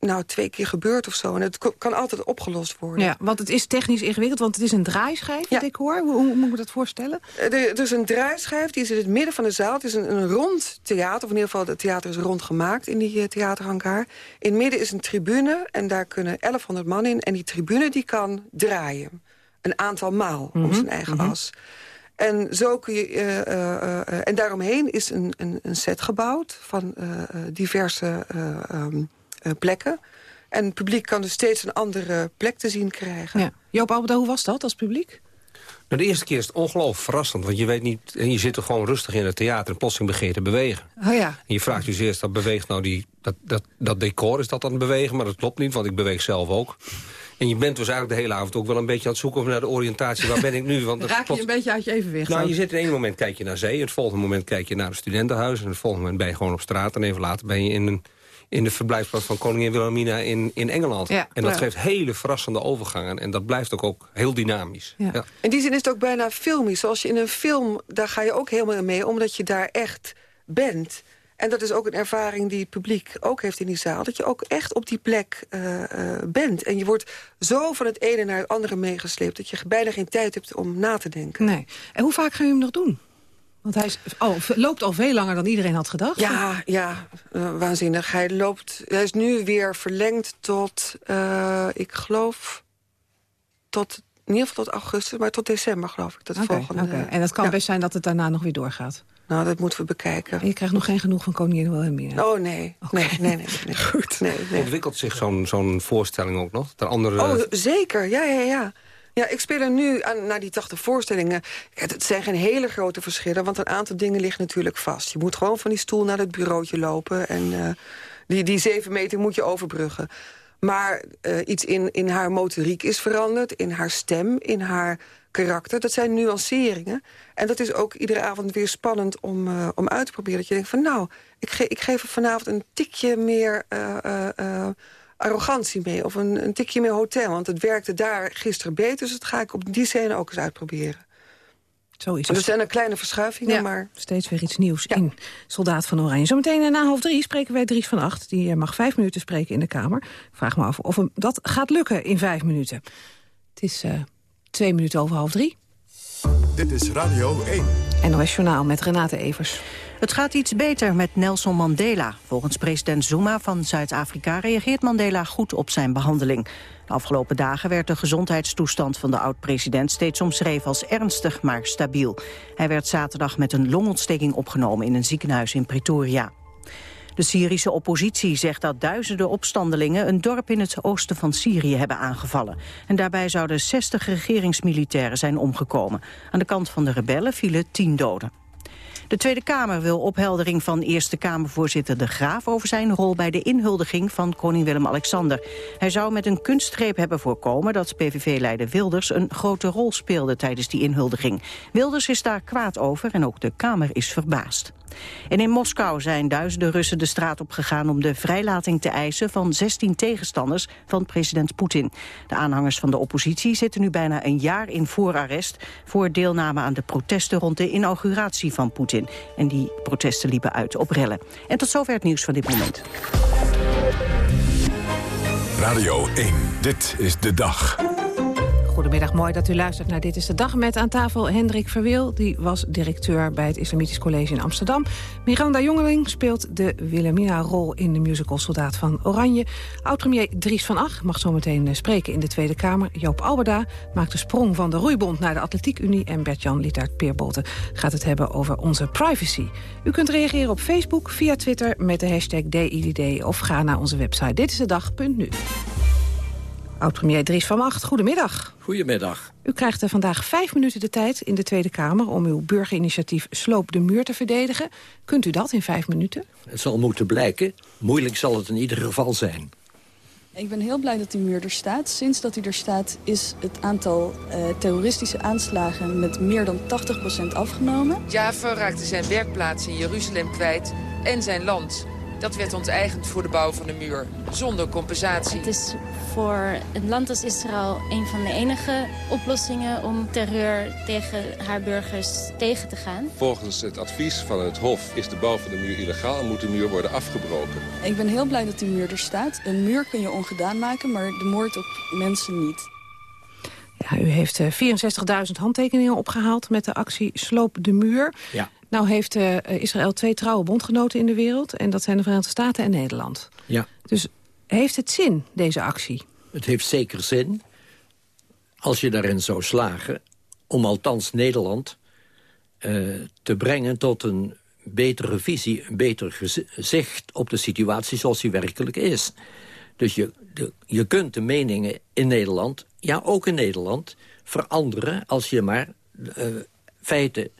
nou, twee keer gebeurd of zo. En het kan altijd opgelost worden. Ja, want het is technisch ingewikkeld, want het is een draaischijf, ja. decor. Hoe, hoe moet ik me dat voorstellen? Eh, Er, er is een draaischijf, die is in het midden van de zaal. Het is een, een rond theater, of in ieder geval het theater is rond gemaakt in die uh, theaterhangar. In het midden is een tribune en daar kunnen 1100 man in. En die tribune die kan draaien. Een aantal maal om zijn eigen as. En, zo kun je, eh, eh, eh, en daaromheen is een, een, een set gebouwd van eh, eh, diverse eh, ehm, eh, plekken. En het publiek kan dus steeds een andere plek te zien krijgen. Ja. Joop hoe was dat als publiek? Nou, de eerste keer is het ongelooflijk verrassend. Want je weet niet, en je zit er gewoon rustig in het theater... en plotseling begin je te bewegen. Oh ja. En je vraagt je dus eerst, dat beweegt nou die, dat, dat, dat decor, is dat aan het bewegen? Maar dat klopt niet, want ik beweeg zelf ook. En je bent dus eigenlijk de hele avond ook wel een beetje aan het zoeken... naar de oriëntatie, waar ben ik nu? Want Raak je plots- een beetje uit je evenwicht? Nou, ook? je zit in één moment kijk je naar zee... het volgende moment kijk je naar een studentenhuis... en het volgende moment ben je gewoon op straat... en even later ben je in, een, in de verblijfplaats van koningin Wilhelmina in, in Engeland. Ja, en dat ja. geeft hele verrassende overgangen. En dat blijft ook, ook heel dynamisch. Ja. In die zin is het ook bijna filmisch. Zoals je in een film, daar ga je ook helemaal in mee... omdat je daar echt bent. En dat is ook een ervaring die het publiek ook heeft in die zaal. Dat je ook echt op die plek eh, eh, bent. En je wordt zo van het ene naar het andere meegesleept... dat je bijna geen tijd hebt om na te denken. Nee. En hoe vaak gaan jullie hem nog doen? Want hij is, oh, loopt al veel langer dan iedereen had gedacht. Ja, ja eh, waanzinnig. Hij, loopt, hij is nu weer verlengd tot, eh, ik geloof... tot in ieder geval tot augustus, maar tot december geloof ik. Dat volgende, oké. En het kan ja. best zijn dat het daarna nog weer doorgaat. Nou, dat moeten we bekijken. En je krijgt nog geen genoeg van koningin Wilhelmina. Oh, nee. Nee, nee, nee. nee. Goed. Nee, nee. Ontwikkelt zich zo'n zo'n voorstelling ook nog? Dat er andere... Oh, zeker. Ja, ja, ja. Ja, ik speel er nu aan, naar die 80 voorstellingen. Het zijn geen hele grote verschillen, want een aantal dingen liggen natuurlijk vast. Je moet gewoon van die stoel naar het bureautje lopen... en uh, die, die zeven meter moet je overbruggen. Maar uh, iets in, in haar motoriek is veranderd, in haar stem, in haar karakter. Dat zijn nuanceringen. En dat is ook iedere avond weer spannend om, uh, om uit te proberen. Dat je denkt van nou, ik, ge ik geef er vanavond een tikje meer arrogantie mee. Of een, een tikje meer hotel. Want het werkte daar gisteren beter. Dus dat ga ik op die scène ook eens uitproberen. Zo is het. Er zijn er kleine verschuivingen, ja, maar... steeds weer iets nieuws ja. in Soldaat van Oranje. Zometeen na half drie spreken wij Dries van Acht. Die mag vijf minuten spreken in de Kamer. Ik vraag me af of hem dat gaat lukken in vijf minuten. Het is uh, twee minuten over half drie. Dit is Radio 1. NOS Journaal met Renate Evers. Het gaat iets beter met Nelson Mandela. Volgens president Zuma van Zuid-Afrika reageert Mandela goed op zijn behandeling. De afgelopen dagen werd de gezondheidstoestand van de oud-president steeds omschreven als ernstig, maar stabiel. Hij werd zaterdag met een longontsteking opgenomen in een ziekenhuis in Pretoria. De Syrische oppositie zegt dat duizenden opstandelingen een dorp in het oosten van Syrië hebben aangevallen. En daarbij zouden 60 regeringsmilitairen zijn omgekomen. Aan de kant van de rebellen vielen 10 doden. De Tweede Kamer wil opheldering van Eerste Kamervoorzitter De Graaf... over zijn rol bij de inhuldiging van koning Willem-Alexander. Hij zou met een kunstgreep hebben voorkomen... dat PVV-leider Wilders een grote rol speelde tijdens die inhuldiging. Wilders is daar kwaad over en ook de Kamer is verbaasd. En in Moskou zijn duizenden Russen de straat op gegaan om de vrijlating te eisen van 16 tegenstanders van president Poetin. De aanhangers van de oppositie zitten nu bijna een jaar in voorarrest voor deelname aan de protesten rond de inauguratie van Poetin. En die protesten liepen uit op rellen. En tot zover het nieuws van dit moment. Radio 1, dit is de dag. Goedemiddag, mooi dat u luistert naar Dit is de Dag. Met aan tafel Hendrik Verwil, die was directeur bij het Islamitisch College in Amsterdam. Miranda Jongeling speelt de Wilhelmina-rol in de musical Soldaat van Oranje. Oud-premier Dries van Ach mag zometeen eh, spreken in de Tweede Kamer. Joop Alberda maakt de sprong van de roeibond naar de Atletiekunie. En Bert-Jan Lietaert-Peerbolte gaat het hebben over onze privacy. U kunt reageren op Facebook, via Twitter met de hashtag DIDD... of ga naar onze website ditistedag.nu. Oud-premier Dries van Macht, goedemiddag. Goedemiddag. U krijgt er vandaag vijf minuten de tijd in de Tweede Kamer... om uw burgerinitiatief Sloop de Muur te verdedigen. Kunt u dat in vijf minuten? Het zal moeten blijken. Moeilijk zal het in ieder geval zijn. Ik ben heel blij dat die muur er staat. Sinds dat hij er staat is het aantal uh, terroristische aanslagen met meer dan 80% afgenomen. Java raakte zijn werkplaats in Jeruzalem kwijt en zijn land. Dat werd onteigend voor de bouw van de muur, zonder compensatie. Het is voor een land als Israël een van de enige oplossingen... om terreur tegen haar burgers tegen te gaan. Volgens het advies van het Hof is de bouw van de muur illegaal... en moet de muur worden afgebroken. Ik ben heel blij dat die muur er staat. Een muur kun je ongedaan maken, maar de moord op mensen niet. Ja, u heeft 64.000 handtekeningen opgehaald met de actie Sloop de Muur. Ja. Nou heeft uh, Israël twee trouwe bondgenoten in de wereld... en dat zijn de Verenigde Staten en Nederland. Ja. Dus heeft het zin, deze actie? Het heeft zeker zin, als je daarin zou slagen... om althans Nederland uh, te brengen tot een betere visie... een beter gezicht op de situatie zoals die werkelijk is. Dus je, de, je kunt de meningen in Nederland, ja ook in Nederland... veranderen als je maar uh, feiten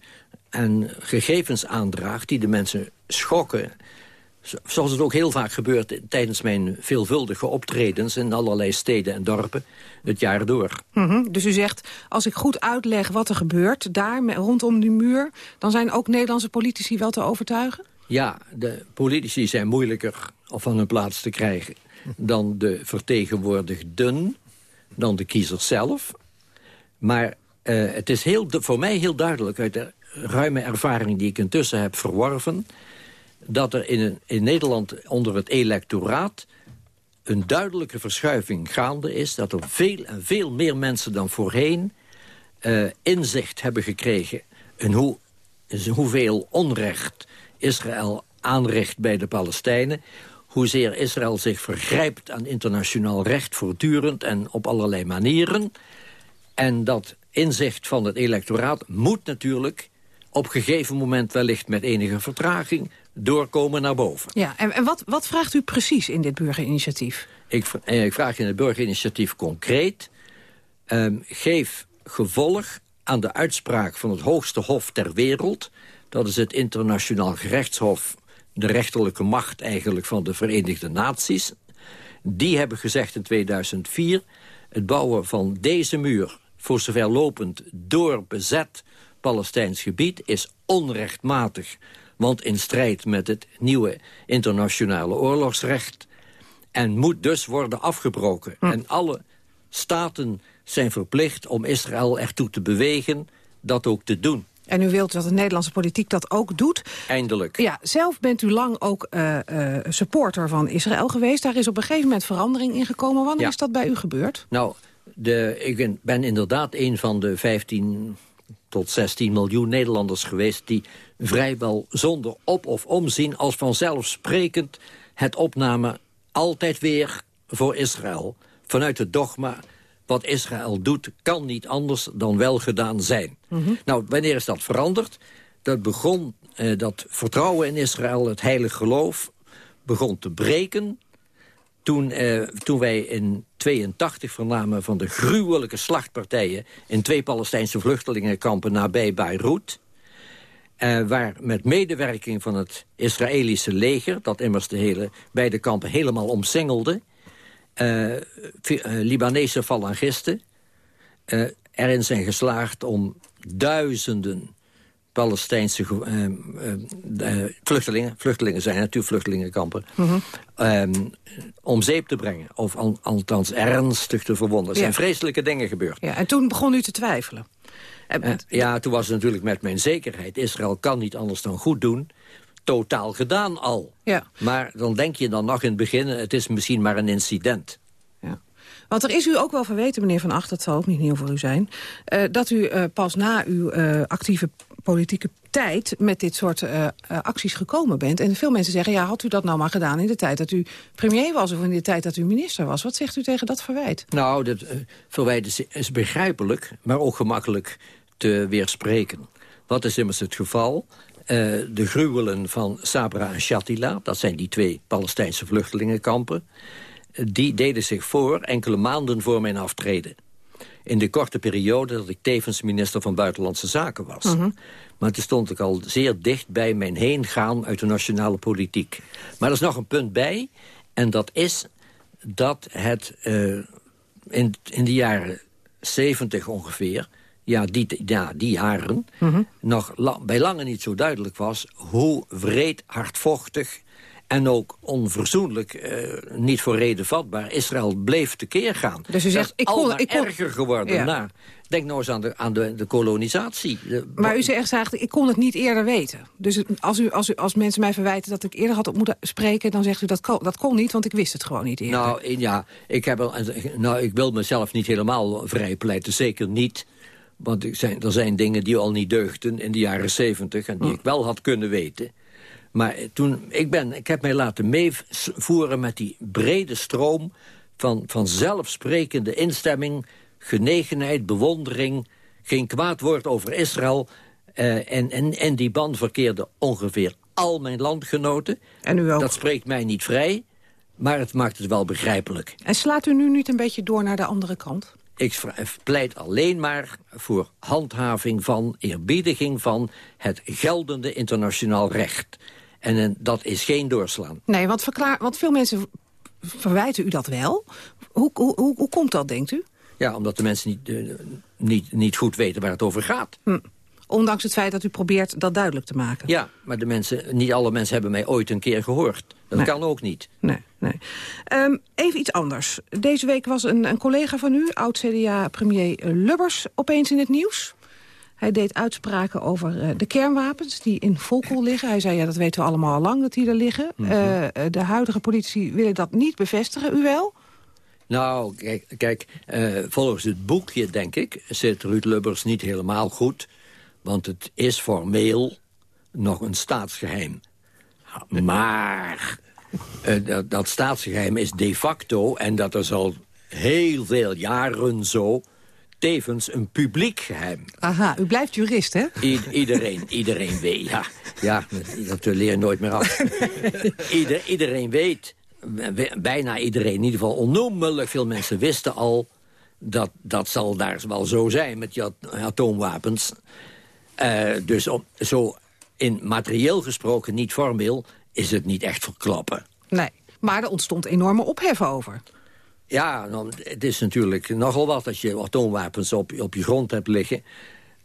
en gegevens aandraagt die de mensen schokken. Zoals het ook heel vaak gebeurt tijdens mijn veelvuldige optredens... in allerlei steden en dorpen het jaar door. Mm -hmm. Dus u zegt, als ik goed uitleg wat er gebeurt daar rondom die muur... dan zijn ook Nederlandse politici wel te overtuigen? Ja, de politici zijn moeilijker van hun plaats te krijgen... dan de vertegenwoordigden, dan de kiezers zelf. Maar uh, het is heel, voor mij heel duidelijk uit de ruime ervaring die ik intussen heb verworven... dat er in, in Nederland onder het electoraat een duidelijke verschuiving gaande is... dat er veel en veel meer mensen dan voorheen uh, inzicht hebben gekregen... in hoe, hoeveel onrecht Israël aanricht bij de Palestijnen... hoezeer Israël zich vergrijpt aan internationaal recht voortdurend... en op allerlei manieren. En dat inzicht van het electoraat moet natuurlijk op gegeven moment wellicht met enige vertraging doorkomen naar boven. Ja, en, en wat, wat vraagt u precies in dit burgerinitiatief? Ik, ik vraag in het burgerinitiatief concreet... ehm, geef gevolg aan de uitspraak van het hoogste hof ter wereld. Dat is het internationaal gerechtshof, de rechterlijke macht eigenlijk van de Verenigde Naties. Die hebben gezegd in 2004, het bouwen van deze muur, voor zover lopend door bezet Palestijns gebied, is onrechtmatig. Want in strijd met het nieuwe internationale oorlogsrecht en moet dus worden afgebroken. En alle staten zijn verplicht om Israël ertoe te bewegen dat ook te doen. En u wilt dat de Nederlandse politiek dat ook doet. Eindelijk. Ja, zelf bent u lang ook uh, uh, supporter van Israël geweest. Daar is op een gegeven moment verandering in gekomen. Wanneer Ja. is dat bij u gebeurd? Nou, de, ik ben, ben inderdaad een van de 15 tot 16 miljoen Nederlanders geweest... die vrijwel zonder op- of omzien als vanzelfsprekend het opnamen altijd weer voor Israël. Vanuit het dogma, wat Israël doet, kan niet anders dan wel gedaan zijn. Nou, wanneer is dat veranderd? Dat begon, eh, dat vertrouwen in Israël, het heilig geloof, begon te breken toen, eh, toen wij in 82 vernamen van de gruwelijke slachtpartijen... in twee Palestijnse vluchtelingenkampen nabij Beirut... eh, waar met medewerking van het Israëlische leger... dat immers de hele, beide kampen helemaal omsingelde... eh, Libanese falangisten erin zijn geslaagd om duizenden Palestijnse ge- eh, eh, eh, vluchtelingen... vluchtelingen zijn natuurlijk vluchtelingenkampen... ehm, om zeep te brengen. Of al- althans ernstig te verwonden. Er zijn Ja. vreselijke dingen gebeurd. Ja, en toen begon u te twijfelen. Eh, ja, toen was het natuurlijk met mijn zekerheid. Israël kan niet anders dan goed doen. Totaal gedaan al. Ja. Maar dan denk je dan nog in het begin... het is misschien maar een incident. Want er is u ook wel verweten, meneer Van Acht, dat zal ook niet nieuw voor u zijn... eh, dat u eh, pas na uw eh, actieve politieke tijd met dit soort eh, eh, acties gekomen bent. En veel mensen zeggen, ja, had u dat nou maar gedaan in de tijd dat u premier was... of in de tijd dat u minister was? Wat zegt u tegen dat verwijt? Nou, dat eh, verwijt is, begrijpelijk, maar ook gemakkelijk te weerspreken. Wat is immers het geval? De gruwelen van Sabra en Shatila, dat zijn die twee Palestijnse vluchtelingenkampen... die deden zich voor enkele maanden voor mijn aftreden. In de korte periode dat ik tevens minister van Buitenlandse Zaken was. Maar toen stond ik al zeer dicht bij mijn heen gaan uit de nationale politiek. Maar er is nog een punt bij, en dat is dat het eh, in, in de jaren 70 ongeveer... ja, die, ja, die jaren, nog la- bij lange niet zo duidelijk was... hoe wreed, hardvochtig en ook onverzoenlijk, eh, niet voor reden vatbaar... Israël bleef tekeer gaan. Dus u zegt, ik kon- ik kon- erger geworden Ja. na. Denk nou eens aan de, aan de, de kolonisatie. De- Maar u zegt eigenlijk, ik kon het niet eerder weten. Dus als, u, als, u, als mensen mij verwijten dat ik eerder had op moeten spreken... dan zegt u, dat kon, dat kon niet, want ik wist het gewoon niet eerder. Nou, in- ja, ik, heb nou, ik wil mezelf niet helemaal vrijpleiten. Zeker niet. Want er zijn, er zijn dingen die al niet deugden in de jaren zeventig... en die ik wel had kunnen weten. Maar eh, toen, ik, ben, ik heb mij laten meevoeren met die brede stroom... van, van zelfsprekende instemming, genegenheid, bewondering... geen kwaad woord over Israël... eh, en, en, en die band verkeerde ongeveer al mijn landgenoten. En u ook. Dat spreekt mij niet vrij, maar het maakt het wel begrijpelijk. En slaat u nu niet een beetje door naar de andere kant? Ik vra- pleit alleen maar voor handhaving van, eerbiediging van... het geldende internationaal recht. En eh, dat is geen doorslaan. Nee, want, verklaar, want veel mensen verwijten u dat wel. Hoe, hoe, hoe, hoe komt dat, denkt u? Ja, omdat de mensen niet, eh, niet, niet goed weten waar het over gaat. Hm. Ondanks het feit dat u probeert dat duidelijk te maken. Ja, maar de mensen, niet alle mensen hebben mij ooit een keer gehoord. Dat Nee. kan ook niet. Nee, nee. Ehm, even iets anders. Deze week was een, een collega van u, oud-CDA-premier Lubbers, opeens in het nieuws. Hij deed uitspraken over eh, de kernwapens die in Volkel liggen. Hij zei, ja, dat weten we allemaal al lang, dat die er liggen. Mhm. Eh, eh, de huidige politici willen dat niet bevestigen, u wel? Nou, kijk, kijk eh, volgens het boekje, denk ik, zit Ruud Lubbers niet helemaal goed. Want het is formeel nog een staatsgeheim. Maar eh, dat, dat staatsgeheim is de facto, en dat is al heel veel jaren zo... tevens een publiek geheim. Aha, u blijft jurist, hè? I- iedereen, iedereen weet, ja, ja, dat leer je nooit meer af. Ieder, iedereen weet, bijna iedereen, in ieder geval onnoemelijk veel mensen wisten al... Dat, dat zal daar wel zo zijn met die atoomwapens. Uh, dus op, zo in materieel gesproken, niet formeel, is het niet echt verklappen. Nee, maar er ontstond enorme ophef over. Ja, nou, het is natuurlijk nogal wat als je atoomwapens op, op je grond hebt liggen.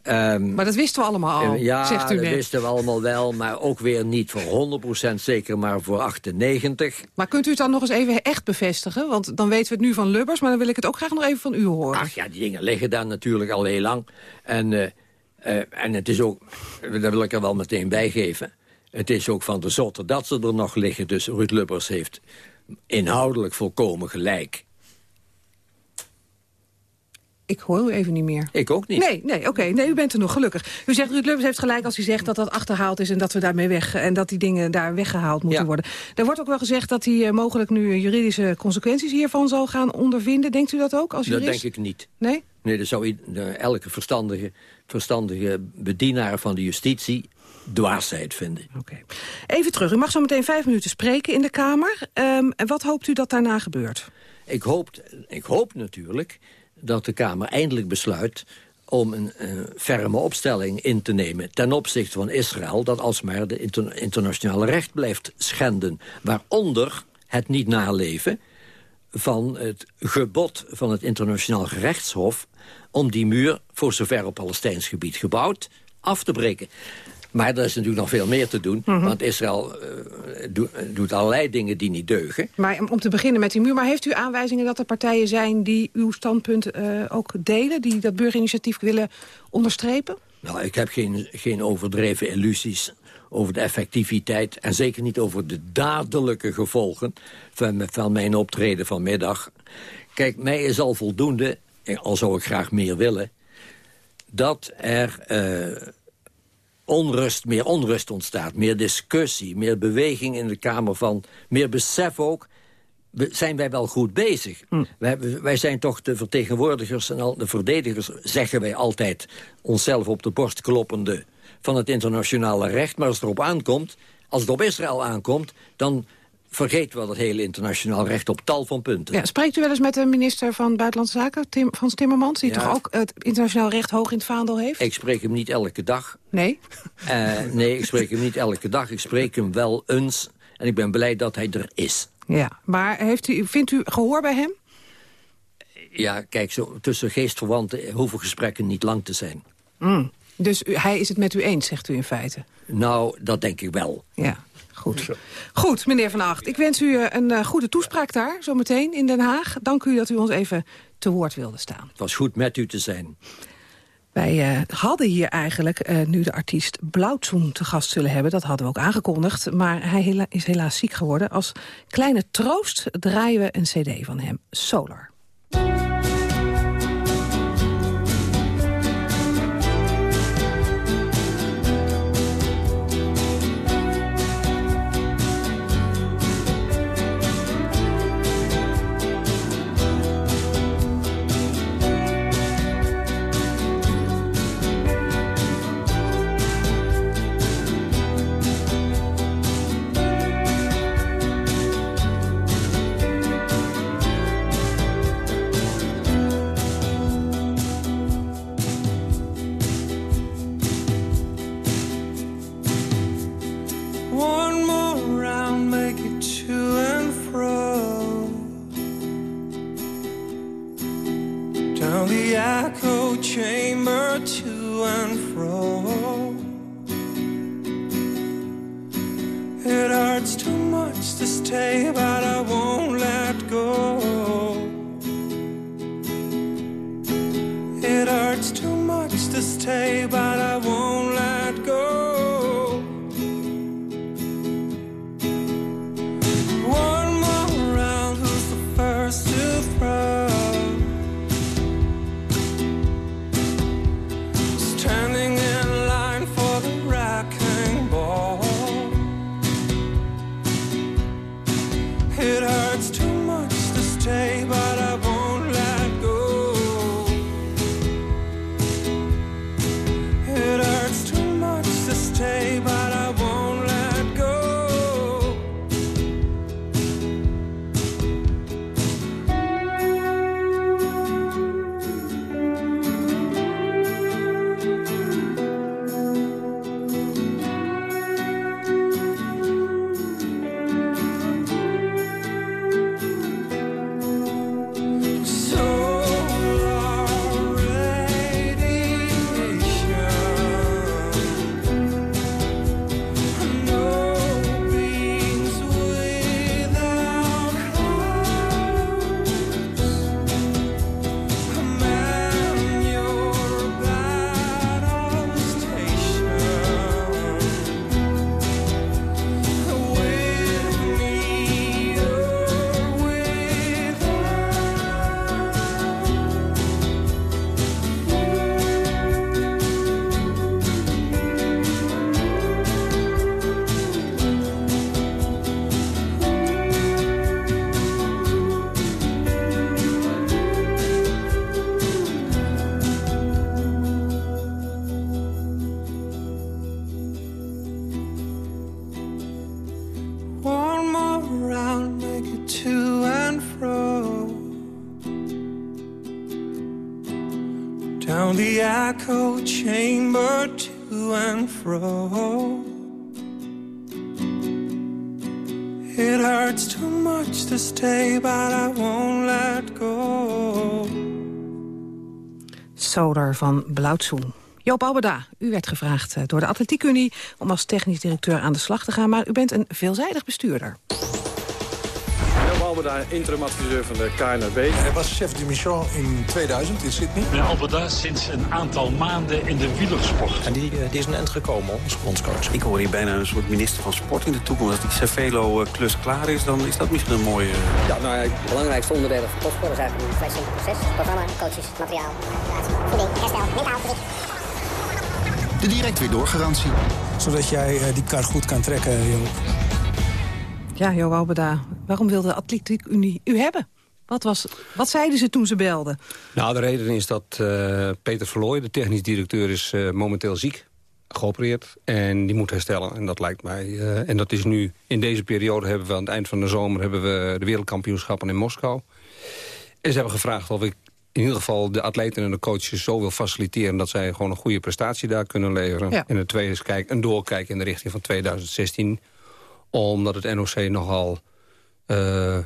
Um, maar dat wisten we allemaal al, ja, zegt u dat net. wisten we allemaal wel, maar ook weer niet voor 100% zeker, maar voor 98. Maar kunt u het dan nog eens even echt bevestigen? Want dan weten we het nu van Lubbers, maar dan wil ik het ook graag nog even van u horen. Ach ja, die dingen liggen daar natuurlijk al heel lang. En, uh, uh, en het is ook, daar wil ik er wel meteen bij geven... het is ook van de zotte dat ze er nog liggen. Dus Ruud Lubbers heeft inhoudelijk volkomen gelijk. Ik hoor u even niet meer. Ik ook niet. Nee, nee, oké. Nee, u bent er nog gelukkig. U zegt, Ruud Lubbers heeft gelijk als hij zegt dat dat achterhaald is... en dat we daarmee weg en dat die dingen daar weggehaald moeten Ja. worden. Er wordt ook wel gezegd dat hij eh, mogelijk nu juridische consequenties hiervan zal gaan ondervinden. Denkt u dat ook als Dat denk ik niet. Nee? Nee, dat zou elke verstandige, verstandige bedienaar van de justitie dwaasheid vinden. Even terug. U mag zo meteen vijf minuten spreken in de Kamer. Ehm, en wat hoopt u dat daarna gebeurt? Ik hoop, ik hoop natuurlijk dat de Kamer eindelijk besluit om een eh, ferme opstelling in te nemen ten opzichte van Israël... dat alsmaar de inter- internationale recht blijft schenden. Waaronder het niet naleven van het gebod van het internationaal gerechtshof... om die muur, voor zover op Palestijns gebied gebouwd, af te breken. Maar er is natuurlijk nog veel meer te doen. Want Israël eh, doet- doet allerlei dingen die niet deugen. Maar om- te beginnen met die muur. Maar heeft u aanwijzingen dat er partijen zijn die uw standpunt eh, ook delen? Die dat burgerinitiatief willen onderstrepen? Nou, ik heb geen, geen overdreven illusies over de effectiviteit... en zeker niet over de dadelijke gevolgen van, van mijn optreden vanmiddag. Kijk, mij is al voldoende, eh, al zou ik graag meer willen... dat er onrust, meer onrust ontstaat, meer discussie... meer beweging in de Kamer van, meer besef ook... we- zijn wij wel goed bezig. Wij, wij zijn toch de vertegenwoordigers en al de verdedigers... zeggen wij altijd onszelf op de borst kloppende... van het internationale recht. Maar als het erop aankomt, als het op Israël aankomt... dan vergeten we dat hele internationaal recht op tal van punten. Ja, spreekt u wel eens met de minister van Buitenlandse Zaken, Tim, Frans Timmermans... die Ja. toch ook het internationaal recht hoog in het vaandel heeft? Ik spreek hem niet elke dag. Nee? Eh, nee, ik spreek hem niet elke dag. Ik spreek hem wel eens. En ik ben blij dat hij er is. Ja, maar heeft u, vindt u gehoor bij hem? Ja, kijk, zo, tussen geestverwanten hoeven gesprekken niet lang te zijn. Mm. Dus u- hij is het met u eens, zegt u in feite? Nou, dat denk ik wel. Ja, goed. Goed, meneer Van Acht. Ik wens u eh, een eh, goede toespraak daar, zometeen in Den Haag. Dank u dat u ons even te woord wilde staan. Het was goed met u te zijn. Wij eh, hadden hier eigenlijk eh, nu de artiest Blauwtsoen te gast zullen hebben. Dat hadden we ook aangekondigd. Maar hij hela- is helaas ziek geworden. Als kleine troost draaien we een cd van hem, Solar. It hurts too much to stay, but I won't let go. Solar van Blauwtsoen. Joop Albeda, u werd gevraagd eh, door de Atletiekunie... om als technisch directeur aan de slag te gaan... maar u bent een veelzijdig bestuurder. Albeda, interim-adviseur van de KNRB. Hij was chef de mission in 2000 in Sydney. Meneer Albeda sinds een aantal maanden in de wielersport. En die, die is een eind gekomen, ons bondscoach. Ik hoor hier bijna een soort minister van sport in de toekomst. Als die Cervelo-klus klaar is, dan is dat misschien een mooie... Ja, nou ja, het belangrijkste onderdeel van topsport is eigenlijk een vrij simpel proces. Programma, coaches, materiaal, voeding, herstel, mentaal, fysiek. De direct weer doorgarantie. Zodat jij uh, die kar goed kan trekken, jongen. Ja, Jo Albeda, waarom wilde de Atletiek Unie u hebben? Wat, was, wat zeiden ze toen ze belden? Nou, de reden is dat uh, Peter Verlooy, de technisch directeur, is uh, momenteel ziek. Geopereerd en die moet herstellen. En dat lijkt mij. Uh, en dat is nu, in deze periode hebben we aan het eind van de zomer... hebben we de wereldkampioenschappen in Moskou. En ze hebben gevraagd of ik in ieder geval de atleten en de coaches zo wil faciliteren... dat zij gewoon een goede prestatie daar kunnen leveren. Ja. En het tweede is kijk, een doorkijk in de richting van 2016 omdat het NOC nogal uh,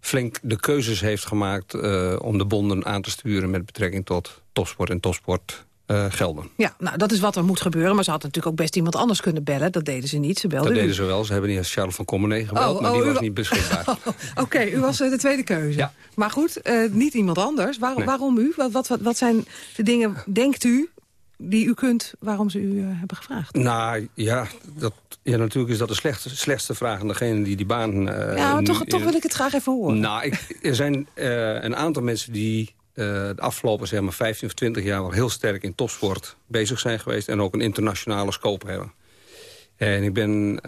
flink de keuzes heeft gemaakt... Uh, om de bonden aan te sturen met betrekking tot topsport en topsport uh, gelden. Ja, nou, dat is wat er moet gebeuren. Maar ze hadden natuurlijk ook best iemand anders kunnen bellen. Dat deden ze niet. Ze belden dat u. deden ze wel. Ze hebben niet als Charles van Commenee gebeld, Oh, maar oh, die was wa- niet beschikbaar. Oké, okay, u was de tweede keuze. Ja. Maar goed, niet iemand anders. Waar, Nee. Waarom u? Wat, wat, wat, wat zijn de dingen, denkt u, die u kunt, waarom ze u uh, hebben gevraagd? Nou, ja, dat, ja, natuurlijk is dat de slechtste, slechtste vraag aan degene die die baan... Uh, ja, maar toch, toch wil ik het graag even horen. Nou, ik, er zijn uh, een aantal mensen die de afgelopen zeg maar, 15 of 20 jaar... wel heel sterk in topsport bezig zijn geweest... en ook een internationale scope hebben. En ik ben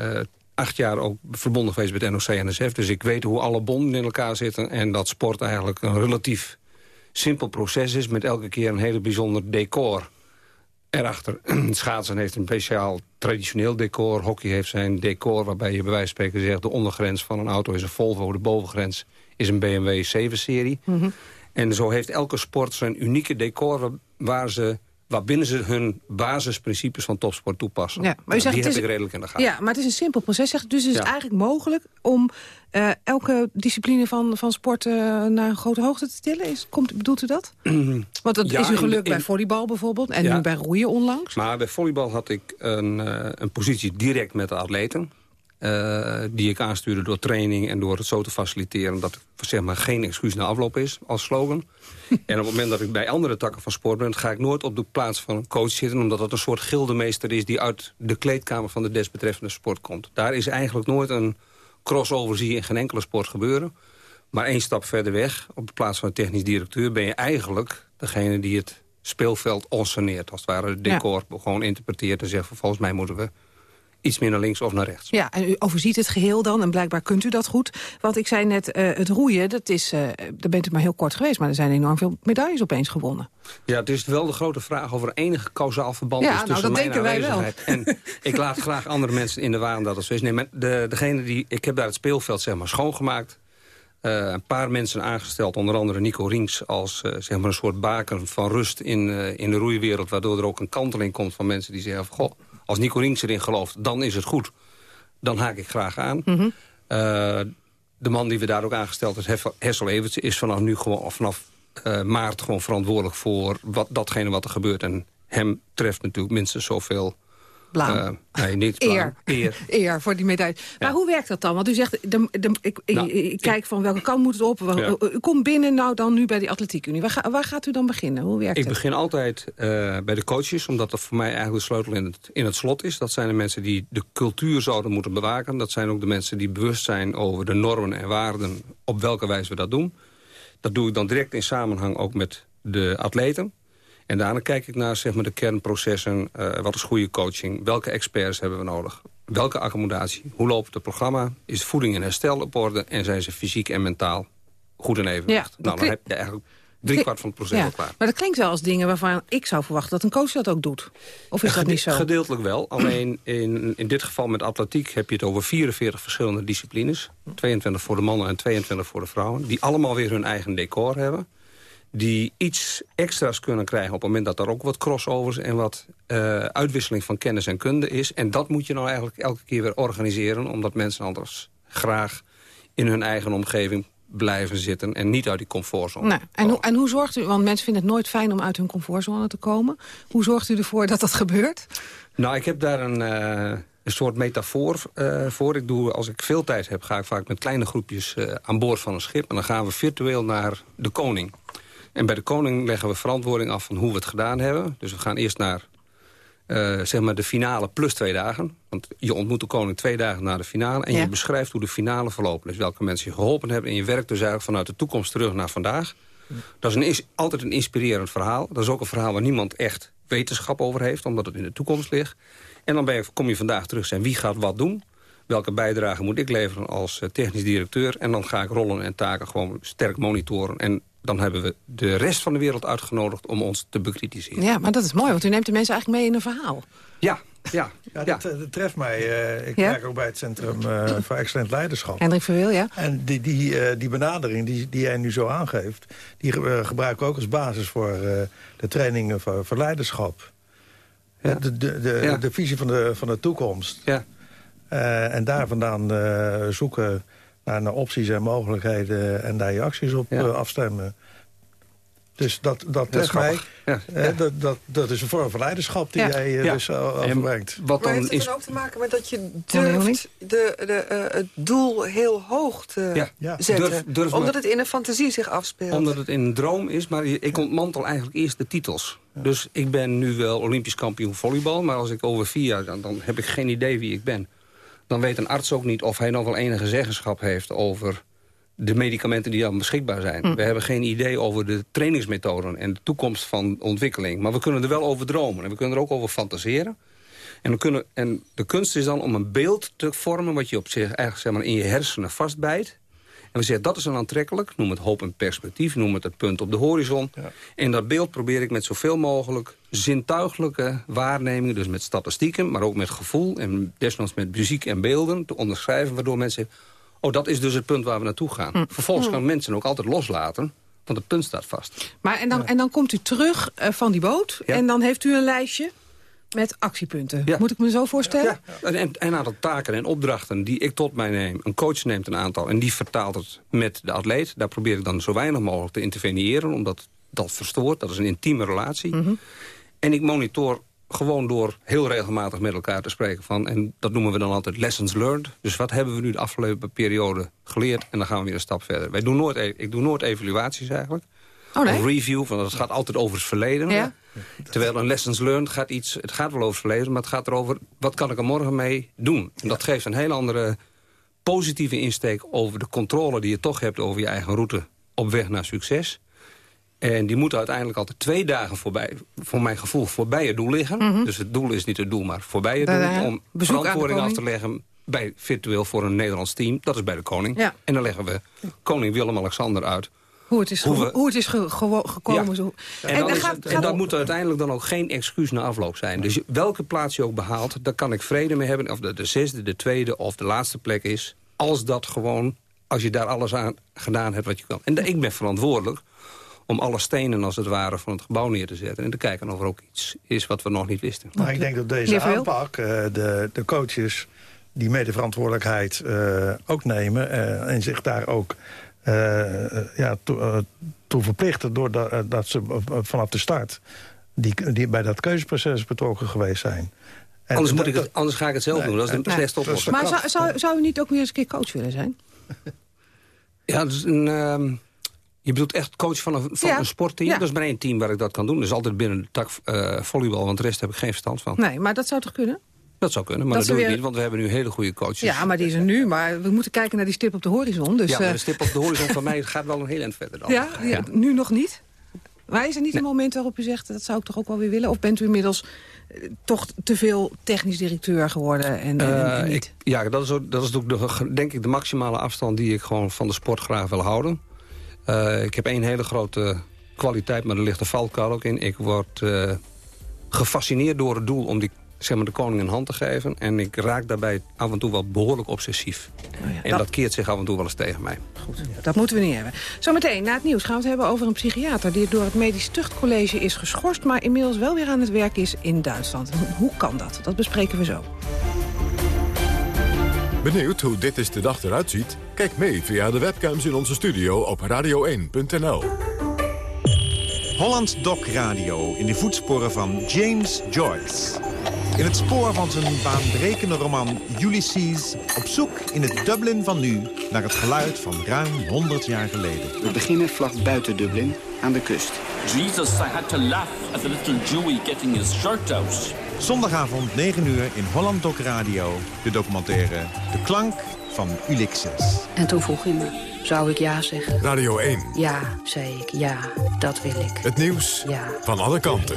acht jaar ook verbonden geweest met NOC-NSF... dus ik weet hoe alle bonden in elkaar zitten... en dat sport eigenlijk een relatief simpel proces is... met elke keer een hele bijzonder decor erachter. Schaatsen heeft een speciaal traditioneel decor. Hockey heeft zijn decor waarbij je bij wijze van spreken zegt... de ondergrens van een auto is een Volvo, de bovengrens is een BMW 7-serie. Mm -hmm. En zo heeft elke sport zijn unieke decor... waar, waar ze waarbinnen ze hun basisprincipes van topsport toepassen. Ja, maar u Nou, zegt, die het heb is, ik redelijk in de gaten. Ja, maar het is een simpel proces. Zegt, dus is het eigenlijk mogelijk om uh, elke discipline van, van sport uh, naar een grote hoogte te tillen? Is, komt, bedoelt u dat? Want dat Ja, is u in- geluk in- bij volleybal bijvoorbeeld. En Ja. nu bij roeien onlangs. Maar bij volleybal had ik een, uh, een positie direct met de atleten. Uh, die ik aanstuurde door training en door het zo te faciliteren... dat het zeg maar, geen excuus na afloop is als slogan. en op het moment dat ik bij andere takken van sport ben... ga ik nooit op de plaats van een coach zitten... omdat dat een soort gildemeester is die uit de kleedkamer van de desbetreffende sport komt. Daar is eigenlijk nooit een crossover, zie je in geen enkele sport gebeuren. Maar één stap verder weg, op de plaats van een technisch directeur... ben je eigenlijk degene die het speelveld onseneert. Als het ware het decor gewoon interpreteert en zegt... van, volgens mij moeten we iets meer naar links of naar rechts. Ja, en u overziet het geheel dan en blijkbaar kunt u dat goed. Want ik zei net, uh, het roeien, dat is, uh, daar bent u maar heel kort geweest... maar er zijn enorm veel medailles opeens gewonnen. Ja, het is wel de grote vraag of er enige kausaal verband Ja, is nou, tussen dat mijn denken wij wel. En ik laat graag andere mensen in de waan dat het zo is. Nee, maar de, degene die, ik heb daar het speelveld zeg maar, schoongemaakt. Uh, een paar mensen aangesteld, onder andere Nico Rings... als uh, zeg maar een soort baken van rust in, uh, in de roeiwereld... waardoor er ook een kanteling komt van mensen die zeggen... Van, goh, als Nico Rings erin gelooft, dan is het goed. Dan haak ik graag aan. Mm -hmm. de man die we daar ook aangesteld is, Hessel Evertsen... is vanaf nu gewoon, vanaf maart gewoon verantwoordelijk voor wat, datgene wat er gebeurt. En hem treft natuurlijk minstens zoveel... Blauw. Uh, nee, niet Eer. Eer. Eer voor die medaille. Maar hoe werkt dat dan? Want u zegt, de, de, ik, nou, ik, ik, kijk van welke kant moet het op. Ja. U komt binnen nou dan nu bij die atletiekunie. Waar, ga, waar gaat u dan beginnen? Hoe werkt ik het? begin altijd uh, bij de coaches, omdat dat voor mij eigenlijk de sleutel in het, in het slot is. Dat zijn de mensen die de cultuur zouden moeten bewaken. Dat zijn ook de mensen die bewust zijn over de normen en waarden... op welke wijze we dat doen. Dat doe ik dan direct in samenhang ook met de atleten. En daarna kijk ik naar zeg maar, de kernprocessen. Uh, wat is goede coaching? Welke experts hebben we nodig? Welke accommodatie? Hoe loopt het programma? Is voeding en herstel op orde? En zijn ze fysiek en mentaal goed in evenwicht? Ja, nou, dan heb je eigenlijk drie kwart van het proces ja, al klaar. Maar dat klinkt wel als dingen waarvan ik zou verwachten dat een coach dat ook doet. Of is dat niet zo? Gedeeltelijk wel. Alleen in, in dit geval met atletiek heb je het over 44 verschillende disciplines. 22 voor de mannen en 22 voor de vrouwen. Die allemaal weer hun eigen decor hebben. Die iets extra's kunnen krijgen... op het moment dat er ook wat crossovers en wat uh, uitwisseling van kennis en kunde is. En dat moet je nou eigenlijk elke keer weer organiseren... omdat mensen anders graag in hun eigen omgeving blijven zitten en niet uit die comfortzone. Nee. En, hoe, en hoe zorgt u, want mensen vinden het nooit fijn om uit hun comfortzone te komen. Hoe zorgt u ervoor dat dat gebeurt? Nou, ik heb daar een, uh, een soort metafoor uh, voor. Ik doe, als ik veel tijd heb, ga ik vaak met kleine groepjes uh, aan boord van een schip. En dan gaan we virtueel naar de koning. En bij de koning leggen we verantwoording af van hoe we het gedaan hebben. Dus we gaan eerst naar uh, zeg maar de finale plus twee dagen. Want je ontmoet de koning twee dagen na de finale... en Ja. je beschrijft hoe de finale verlopen is. Welke mensen je geholpen hebben. En je werkt dus eigenlijk vanuit de toekomst terug naar vandaag. Dat is een, is altijd een inspirerend verhaal. Dat is ook een verhaal waar niemand echt wetenschap over heeft... omdat het in de toekomst ligt. En dan ben je, kom je vandaag terug en wie gaat wat doen... Welke bijdrage moet ik leveren als eh, technisch directeur? En dan ga ik rollen en taken gewoon sterk monitoren. En dan hebben we de rest van de wereld uitgenodigd om ons te bekritiseren. Ja, maar dat is mooi, want u neemt de mensen eigenlijk mee in een verhaal. Ja, ja. Ja, dat, eh, dat treft mij. Eh, ik Ja? werk ook bij het Centrum eh, voor Excellent Leiderschap. Hendrik Verweel, ja? En die, die, eh, die benadering die, die jij nu zo aangeeft... die ge- gebruiken we ook als basis voor eh, de trainingen voor, voor leiderschap. Ja. De, de, de, Ja. de visie van de, van de toekomst. Ja. Eh, en daar vandaan eh, zoeken naar, naar opties en mogelijkheden... en daar je acties op Ja. eh, afstemmen. Dus dat, dat Dat is mij. Ja. Eh, dat, dat, dat is een vorm van leiderschap die Ja. jij eh, Ja. dus overbrengt. Wat Maar dan heeft het is... dan ook te maken met dat je durft de, de, eh, het doel heel hoog te zetten? Durf- durf omdat maar- het in een fantasie zich afspeelt. Omdat het in een droom is, maar ik ontmantel eigenlijk eerst de titels. Dus ik ben nu wel Olympisch kampioen volleybal... maar als ik over vier jaar, dan, dan heb ik geen idee wie ik ben. Dan weet een arts ook niet of hij nog wel enige zeggenschap heeft... over de medicamenten die dan beschikbaar zijn. We hebben geen idee over de trainingsmethoden... en de toekomst van ontwikkeling. Maar we kunnen er wel over dromen en we kunnen er ook over fantaseren. En, we kunnen, en de kunst is dan om een beeld te vormen... wat je op zich eigenlijk zeg maar, in je hersenen vastbijt... En we zeggen, dat is een aantrekkelijk. Noem het hoop en perspectief. Noem het het punt op de horizon. En dat beeld probeer ik met zoveel mogelijk zintuigelijke waarnemingen... dus met statistieken, maar ook met gevoel... en desnoods met muziek en beelden te onderschrijven... waardoor mensen zeggen, oh, dat is dus het punt waar we naartoe gaan. Vervolgens gaan mensen ook altijd loslaten, want het punt staat vast. Maar en dan, en dan komt u terug eh, van die boot Ja. en dan heeft u een lijstje met actiepunten. Ja. Moet ik me zo voorstellen? En, en een aantal taken en opdrachten die ik tot mij neem. Een coach neemt een aantal en die vertaalt het met de atleet. Daar probeer ik dan zo weinig mogelijk te interveneren... omdat dat verstoort, dat is een intieme relatie. Mhm. En ik monitor gewoon door heel regelmatig met elkaar te spreken van... en dat noemen we dan altijd lessons learned. Dus wat hebben we nu de afgelopen periode geleerd... en dan gaan we weer een stap verder. Wij doen nooit, e- ik doe nooit evaluaties eigenlijk. Oh nee? Review, want dat gaat altijd over het verleden. Ja. Terwijl een lessons learned gaat iets... het gaat wel over verleden, maar het gaat erover... wat kan ik er morgen mee doen? En dat geeft een heel andere positieve insteek... over de controle die je toch hebt over je eigen route... op weg naar succes. En die moeten uiteindelijk altijd twee dagen voorbij... voor mijn gevoel voorbij het doel liggen. Dus het doel is niet het doel, maar voorbij het Da- doel... om verantwoording af te leggen... bij virtueel voor een Nederlands team. Dat is bij de koning. Ja. En dan leggen we koning Willem-Alexander uit... Hoe het is, Hoe ge- we- hoe het is ge- gekomen. Ja. Zo. En, dan gaat- het- en dat om- moet uiteindelijk dan ook geen excuus na afloop zijn. Dus welke plaats je ook behaalt, daar kan ik vrede mee hebben. Of dat de zesde, de tweede of de laatste plek is. Als dat gewoon, als je daar alles aan gedaan hebt wat je kan. En ik ben verantwoordelijk om alle stenen als het ware van het gebouw neer te zetten. En te kijken of er ook iets is wat we nog niet wisten. Maar ik denk dat deze aanpak, eh, de, de coaches die medeverantwoordelijkheid eh ook nemen... eh, en zich daar ook ja, toe, eh, toe verplichten... doordat eh, dat ze eh, vanaf de start die, die bij dat keuzeproces betrokken geweest zijn. En Anders, moet ik het, anders ga ik het zelf Nee, doen. Dat is slechtste Dat is- oplossing. Maar zou, zou, zou u niet ook weer eens een keer coach willen zijn? Ja, dus een, ehm, je bedoelt echt coach van een, van Ja. een sportteam? Ja. Dat is maar één team waar ik dat kan doen. Dat is altijd binnen de tak eh, volleybal, want de rest heb ik geen verstand van. Nee, maar dat zou toch kunnen? Dat zou kunnen, maar Dat dat, ze doe ik weer- niet, want we hebben nu hele goede coaches. Ja, maar die is er nu. Maar we moeten kijken naar die stip op de horizon. Dus, ja, maar eh, de stip op de horizon van mij gaat wel een heel eind verder dan. ja, ja, nu nog niet. Maar is er niet een moment waarop u zegt... dat zou ik toch ook wel weer willen? Of bent u inmiddels eh, toch te veel technisch directeur geworden en, Eh, niet? ik, ja, dat is, ook, dat is ook de, denk ik de maximale afstand die ik gewoon van de sport graag wil houden. Eh, ik heb één hele grote kwaliteit, maar er ligt een valkuil ook in. Ik word eh, gefascineerd door het doel om die zeg maar, de koning een hand te geven. En ik raak daarbij af en toe wel behoorlijk obsessief. en dat... keert zich af en toe wel eens tegen mij. Goed, dat moeten we niet hebben. Zometeen, na het nieuws, gaan we het hebben over een psychiater... die door het Medisch Tuchtcollege is geschorst... maar inmiddels wel weer aan het werk is in Duitsland. Hoe kan dat? Dat bespreken we zo. Benieuwd hoe dit is de dag eruit ziet? Kijk mee via de webcams in onze studio op radio1.nl. Holland Doc Radio in de voetsporen van James Joyce. In het spoor van zijn baanbrekende roman Ulysses... op zoek in het Dublin van nu naar het geluid van ruim 100 jaar geleden. We beginnen vlak buiten Dublin, aan de kust. Jesus, I had to laugh at the little Jewy getting his shirt out. Zondagavond 9 uur in Holland Doc Radio. De documentaire De Klank van Ulysses. En toen vroeg hij me, zou ik ja zeggen? Radio 1. Ja, zei ik, ja, dat wil ik. Het nieuws ja. van alle kanten.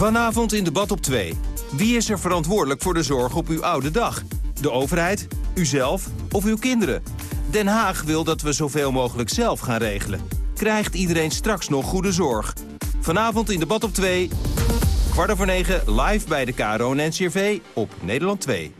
Vanavond in debat op 2. Wie is er verantwoordelijk voor de zorg op uw oude dag? De overheid, uzelf of uw kinderen? Den Haag wil dat we zoveel mogelijk zelf gaan regelen. Krijgt iedereen straks nog goede zorg? Vanavond in debat op 2. Kwart over 9 live bij de KRO en NCRV op Nederland 2.